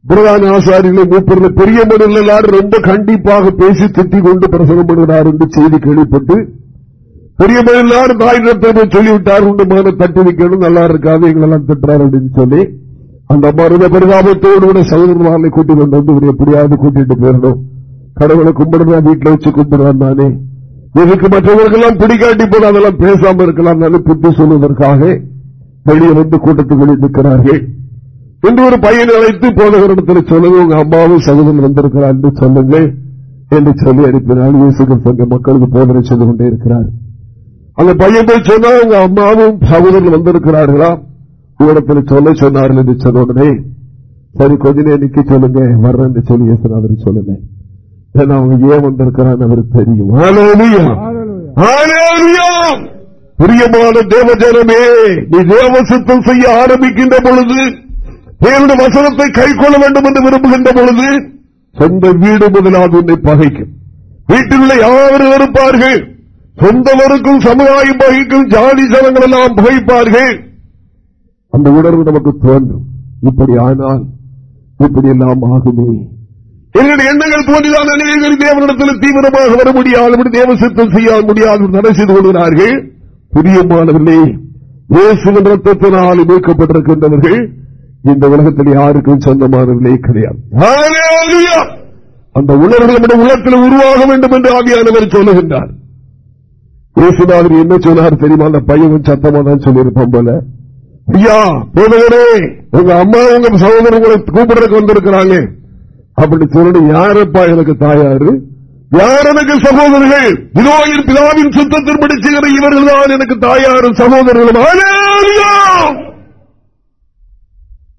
பிரதான ஆசாரிகளை மூப்பர்கள் பெரிய மனிதர்களால் ரொம்ப கண்டிப்பாக பேசி திட்டிக் கொண்டு பிரசவம் பண்ணுகிறார் என்று செய்தி கேள்விப்பட்டு பெரிய மனிதர்களால் தாய் நிறுத்த சொல்லிவிட்டார் உண்டு மகனை தட்டி வைக்கணும் நல்லா இருக்காது எங்களெல்லாம் திட்டுறாரு அப்படின்னு சொல்லி அந்த மருத பரிதாபத்தோடு கூட சகோதரர்களை கூட்டிக் கொண்டு வந்து எப்படியாவது கூட்டிட்டு போயிடணும். கடவுளை கும்பிடுறான் வீட்டில் வச்சு கும்பிடுறான் தானே இதுக்கு மற்றவர்களெல்லாம் பிடிக்காட்டி போல அதெல்லாம் பேசாம இருக்கலாம் புத்தி சொல்வதற்காக வெளியே வந்து கூட்டத்துக்குள்ளே நிற்கிறார்கள். என்று ஒரு பையனை அழைத்து போதகரிடத்தில் சொல்லுங்க உங்க அம்மாவும் சகோதரன் வந்திருக்கிறார் என்று சொல்லுங்க என்று சொல்லி அனுப்பினால் இயேசுகள் சென்ற மக்களுக்கு போதனை செய்து கொண்டே இருக்கிறார். அந்த பையன் போய் சொன்னா உங்க அம்மாவும் சகோதரன் வந்திருக்கிறார்களா? உங்களிடத்தில் சொல்ல சொன்னார்கள் என்று சொன்ன உடனே சரி கொஞ்ச நேரம் நிக்க சொல்லுங்க வர்றேன் சொல்லி இயேசுநாதர் சொல்லுங்க. ஏன்னா அவங்க ஏன் வந்திருக்கிறான்னு அவருக்கு தெரியும். பிரியமான தேவஜனமே நீ தேவ சுத்தம் செய்ய ஆரம்பிக்கின்ற பொழுது தேவனுடைய வசனத்தை கை கொள்ள வேண்டும் என்று விரும்புகின்ற பொழுது சொந்த வீடு முதலாவது உன்னை பகைக்கும். வீட்டில் உள்ள யாரும் இருப்பார்கள். சொந்தவருக்கும் சமுதாயம் பகைக்கும் ஜாதி ஜனங்கள் எல்லாம் பகைப்பார்கள். அந்த உணர்வு நமக்கு தோன்றும். இப்படி ஆனால் இப்படி எல்லாம் ஆகுமே. என்னுடைய எண்ணங்கள் தோன்றிதான் அநேகர் தேவனிடத்தில் தீவிரமாக வர முடியாது. தேவ சித்தம் செய்ய முடியாது தடை செய்து கொள்கிறார்கள். புரியமானவில்லை இயேசுவின் ரத்தத்தினால் மீட்கப்பட்டிருக்கின்றவர்கள் இந்த உலகத்தில் யாருக்கும் சொந்தமானவர்களே கிடையாது. அந்த உணர்வு நம்முடைய உலகத்தில் உருவாக வேண்டும் என்று ஆவியானவர் சொல்லுகின்றார். இயேசுநாதர் என்ன சொன்னார் தெரியுமா? அந்த பையன் சத்தமா தான் சொல்லியிருப்பான் போல. ஐயா போதகரே உங்க அம்மா உங்க சகோதரர் கூப்பிடுறதுக்கு வந்திருக்கிறாங்க. அப்படி சொல்லி யாரப்பா எனக்கு தாயாரு? யார் எனக்கு சகோதரர்கள்? விரோயின் பிதாவின் சுத்தத்தின்படி செய்கிற இவர்கள் தான் எனக்கு தாயாரும் சகோதரர்களும்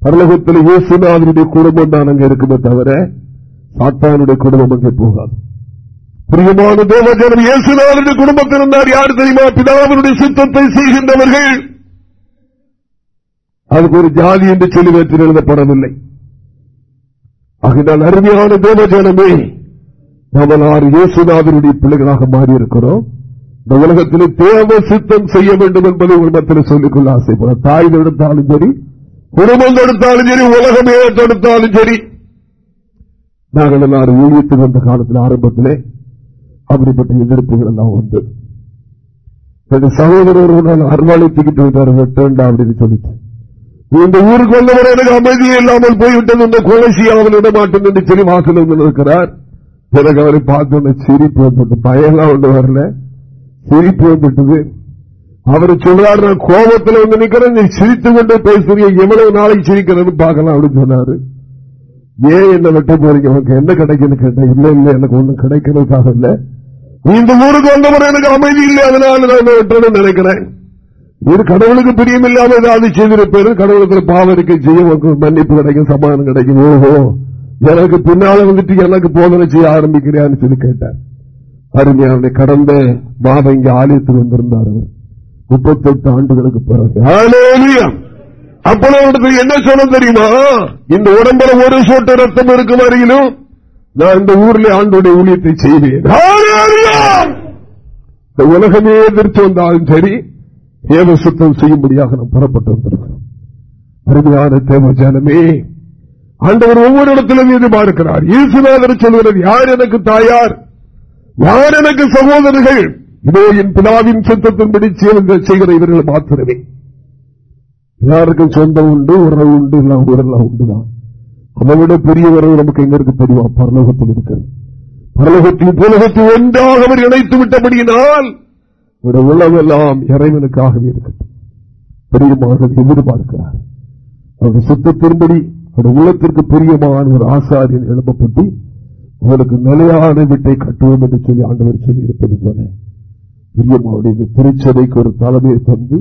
பரலகத்தில் இயேசுநாதனுடைய குடும்பம் தான் அங்கே இருக்குமே தவிர சாத்தானுடைய குடும்பம் அங்கே போகாது. பிரியமான தேவஜனம் இயேசுநாதனுடைய குடும்பத்தில் இருந்தார். யார் தெரியுமா? பிதாவினுடைய சுத்தத்தை செய்கின்றவர்கள். அதுக்கு ஒரு ஜாதி என்று சொல்லி வைத்து எழுதப்படவில்லை. ஆகினால் அருமையான தேவஜனமே நம்மளார் இயேசுநாதனுடைய பிள்ளைகளாக மாறியிருக்கிறோம். இந்த உலகத்தில் தேவ சித்தம் செய்ய வேண்டும் என்பதை உலகத்தில் சொல்லிக்கொள்ள ஆசைப்படும் தாய் எடுத்தாலும் சரி குடும்பம் எடுத்தாலும் சரி உலகமே தடுத்தாலும் சரி. நாங்கள் எல்லாரும் ஊழியத்தில் வந்த காலத்தில் ஆரம்பத்திலே அப்படிப்பட்ட எதிர்ப்புகள் எல்லாம் வந்தது சகோதரர் அருவாளித்துக்கிட்டு விட்டார் வெட்டண்டா அப்படின்னு சொல்லிட்டு. இந்த ஊருக்கு வந்தவர் எனக்கு அமைதியே இல்லாமல் போய்விட்டது. இந்த கொலை செய்யாமல் விட மாட்டேன் என்று சொல்லி இருக்கிறார் பிறகு அவரை பார்த்து சிரிப்பு வந்துட்டு பயம்லாம் ஒன்று வரல. சிரிப்பு வந்துட்டது அவர் சொல்றாரு நான் கோபத்தில் வந்து நிக்கிறேன். நீ சிரித்து கொண்டு பேசுறீங்க எவ்வளவு நாளைக்கு சிரிக்கிறேன்னு பார்க்கலாம் அப்படின்னு சொன்னாரு. ஏன் என்ன வெட்ட போறீங்க? உனக்கு என்ன கிடைக்குன்னு கேட்டேன் இல்ல இல்ல எனக்கு ஒண்ணும் கிடைக்கிறதுக்காக இல்ல. இந்த ஊருக்கு வந்தவரை எனக்கு அமைதி இல்லை. அதனால நான் வெட்டணும்னு நினைக்கிறேன். ஒரு கடவுளுக்கு பிரியம் இல்லாம ஏதாவது செய்திருப்பேரு கடவுளுக்கு பாவம் இருக்க. செய்ய மன்னிப்பு கிடைக்கும் சமாதானம் கிடைக்கும். ஓஹோ. எனக்கு பின்னால வந்துட்டு எனக்கு போதனை செய்ய ஆரம்பிக்கிறான்னு சொல்லி கேட்டார். அருமையான கடந்த மாதம் இங்க ஆலயத்துக்கு வந்திருந்தார் அவர். முப்பத்தெட்டு ஆண்டுகளுக்கு பிறகு. அப்பளவு என்ன சொல்ல தெரியுமா? இந்த உடம்புல ஒரு சோட்டு ரத்தம் இருக்கும் வரையிலும் நான் இந்த ஊர்ல ஆண்டோடைய ஊழியத்தை செய்வேன். இந்த உலகமே எதிர்த்து வந்தாலும் சரி தேவ சுத்தம் செய்யும்படியாக நாம் புறப்பட்டு வந்திருக்கிறோம். அருமையான தேவ ஜனமே ஆண்டவர் ஒவ்வொரு இடத்திலும் எதிர்பார்க்கிறார். இயேசுநாதர் சொல்கிறது யார் எனக்கு தாயார்? யார் எனக்கு சகோதரர்கள்? இதோ என் பிதாவின் சுத்தத்தின்படி செய்கிற இவர்கள் மாத்திரமே. எல்லாருக்கும் சொந்தம் உண்டு உறவு உண்டு எல்லாம் ஊரெல்லாம் உண்டுதான். அதை விட பெரிய உறவு நமக்கு எங்க இருக்கு தெரியுமா? பரலோகத்தில் இருக்கிறது. பரலோகத்தில் புலகத்தில் ஒன்றாக அவர் இணைத்து விட்டபடியினால் உங்களுடைய உலகெல்லாம் இறைவனுக்காகவே இருக்கட்டும். பெரியமாக எதிர்பார்க்கிறார். அவருடைய சுத்தத்தின்படி அவருடைய உள்ளத்திற்கு பிரியமான ஒரு ஆசாரியன் எழுப்பப்பட்டு அவருக்கு நிலையான வீட்டை கட்டுவோம் என்று சொல்லி ஆண்டவர் சொல்லி இருப்பது போல பிரியமாவுடைய திருச்சபைக்கு ஒரு தலைமையை தந்து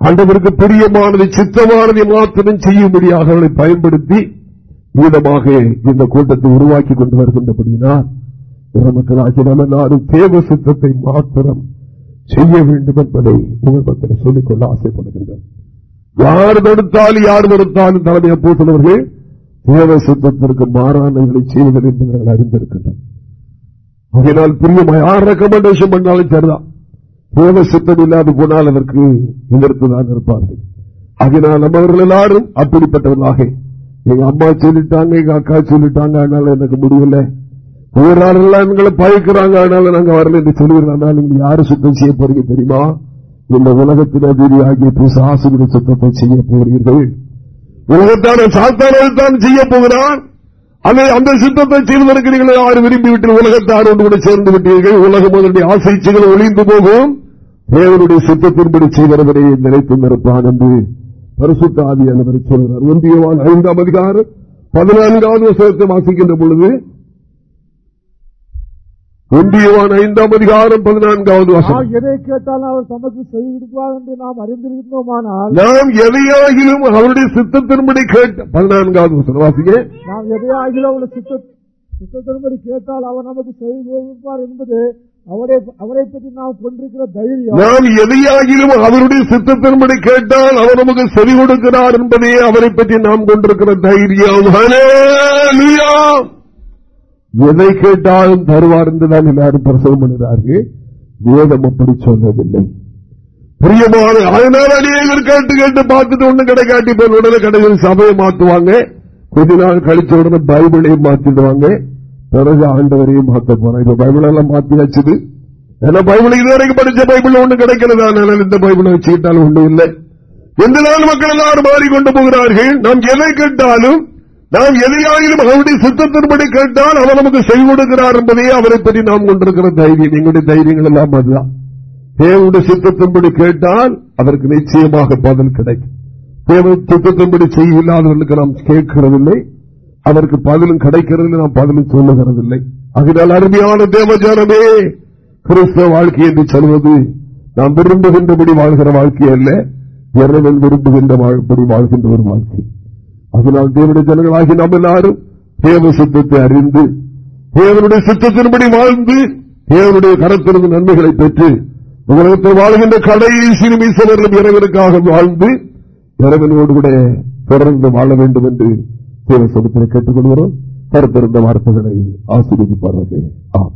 ஆண்டவருக்கு பிரியமானதை சித்தமானதை மாத்திரம் செய்யும்படியாக அவர்களை பயன்படுத்தி மீதமாக இந்த கூட்டத்தை உருவாக்கி கொண்டு வருகின்றபடியினால் மக்களாகிய நம்ம நாடு தேவ சுத்தத்தை மாத்திரம் செய்ய வேண்டும் என்பதை உங்கள் சொல்லிக்கொள்ள ஆசைப்படுகின்றனர். யார் தடுத்தாலும் யார் தடுத்தாலும் தலைமை அப்போ சொன்னவர்கள் தேவ சுத்தத்திற்கு மாறானவர்களை செய்வதில் என்பதை அறிந்திருக்கின்றனர் அதனால் பிரியமா யார் ரெக்கமெண்டேஷன் பண்ணாலும் சரிதான். தேவ சுத்தம் இல்லாது போனால் அதற்கு எதிர்த்துதான் இருப்பார்கள். அதனால் நம்மவர்கள் எல்லாரும் அப்படிப்பட்டவர்களாக. எங்க அம்மா சொல்லிட்டாங்க எங்க அக்கா சொல்லிட்டாங்க அதனால எனக்கு முடியல. ஊராளெல்லாம் எங்களை பயக்கிறாங்க அதனால நாங்க வரல என்று சொல்லுகிறோம். நீங்க யாரு சுத்தம் செய்ய போறீங்க தெரியுமா? இந்த உலகத்தின் அதிரி ஆகிய சுத்தத்தை செய்ய போகிறீர்கள். உலகத்தான சாத்தானதான் செய்ய போகிறான். அதை அந்த சித்தத்தை செய்வதற்கு நீங்கள் யாரும் விரும்பிவிட்டு உலகத்தாரோடு கூட சேர்ந்து விட்டீர்கள். உலகம் அதனுடைய ஆசைச்சிகள் ஒளிந்து போகும். தேவனுடைய சித்தத்தின்படி செய்கிறவரை நினைத்து இருப்பான் என்று பரிசுத்த ஆவியானவர் சொல்கிறார். ஒன்றியவான் ஐந்தாம் அதிகாரம் பதினான்காவது வசனத்தை வாசிக்கின்ற பொழுது ஒன்றியவான் ஐந்தாம் அதிகாரம் பதினான்காவது வசனம். எதை கேட்டாலும் அவர் தமக்கு செய்திருப்பார் என்று நாம் அறிந்திருக்கிறோமானால் நாம் எதையாகிலும் அவருடைய சித்தத்தின்படி கேட்ட பதினான்காவது வசனம் வாசிக்க நாம் எதையாகிலும் அவருடைய சித்த சித்தத்தின்படி கேட்டால் அவர் நமக்கு செய்து கொடுப்பார் என்பது அவரை பற்றி நாம் கொண்டிருக்கிற தைரியம். நாம் எதையாகிலும் அவருடைய சித்தத்தின்படி கேட்டால் அவர் நமக்கு செவி கொடுக்கிறார் என்பதே அவரை பற்றி நாம் கொண்டிருக்கிற தைரியம். எதை கேட்டாலும் தருவார் என்றுதான் எல்லாரும் பிரசவம் பண்ணுகிறார்கள் வேதம் அப்படி சொன்னதில்லை பிரியமான அதனால அநேகர் கேட்டு கேட்டு பார்த்துட்டு ஒண்ணு கிடைக்காட்டி போய் உடனே கடையில் சபையை மாத்துவாங்க. கொஞ்ச நாள் கழிச்ச உடனே பைபிளையும் மாத்திடுவாங்க. பிறகு ஆண்டவரையும் மாத்த போறாங்க இப்ப பைபிள் எல்லாம் மாத்தி ஏன்னா பைபிள் இதுவரைக்கும் படிச்ச பைபிள் ஒண்ணு கிடைக்கிறதா இந்த பைபிளை வச்சுக்கிட்டாலும் ஒன்றும் இல்லை. எந்த நாள் மக்கள் எல்லாரும் மாறிக்கொண்டு போகிறார்கள்? நாம் எதை கேட்டாலும் நாம் எதையாயிலும் அவருடைய சித்தத்தின்படி கேட்டால் அவர் நமக்கு செய்து கொடுக்கிறார் என்பதையே அவரை பற்றி நாம் கொண்டிருக்கிற தைரியம். எங்களுடைய தைரியங்கள் எல்லாம் அதுதான். தேவனுடைய சித்தத்தின்படி கேட்டால் அவருக்கு நிச்சயமாக பதில் கிடைக்கும். தேவன் சித்தத்தின்படி செய்யவில்லாதவர்களுக்கு நாம் கேட்கிறதில்லை. அவருக்கு பதிலும் கிடைக்கிறது நாம் பதிலும் சொல்லுகிறதில்லை. அதனால் அருமையான தேவஜானமே கிறிஸ்தவ வாழ்க்கை என்று சொல்வது நாம் விரும்புகின்றபடி வாழ்கிற வாழ்க்கை அல்ல. இறைவன் விரும்புகின்ற வாழ்கின்ற ஒரு வாழ்க்கை. அதனால் தேவனுடைய ஜனங்களாகி நாம் எல்லாரும் தேவ சுத்தத்தை அறிந்து தேவனுடைய சுத்தத்தின்படி வாழ்ந்து தேவனுடைய கரத்திலிருந்து நன்மைகளை பெற்று உலகத்தில் வாழ்கின்ற கடைசி மீசவர்களும் இறைவனுக்காக வாழ்ந்து இறைவனோடு கூட தொடர்ந்து வாழ வேண்டும் என்று தேவ சுத்தத்தில் கேட்டுக்கொள்கிறோம். கருத்திருந்த வார்த்தைகளை ஆசீர்வதிப்பார்கள் ஆம்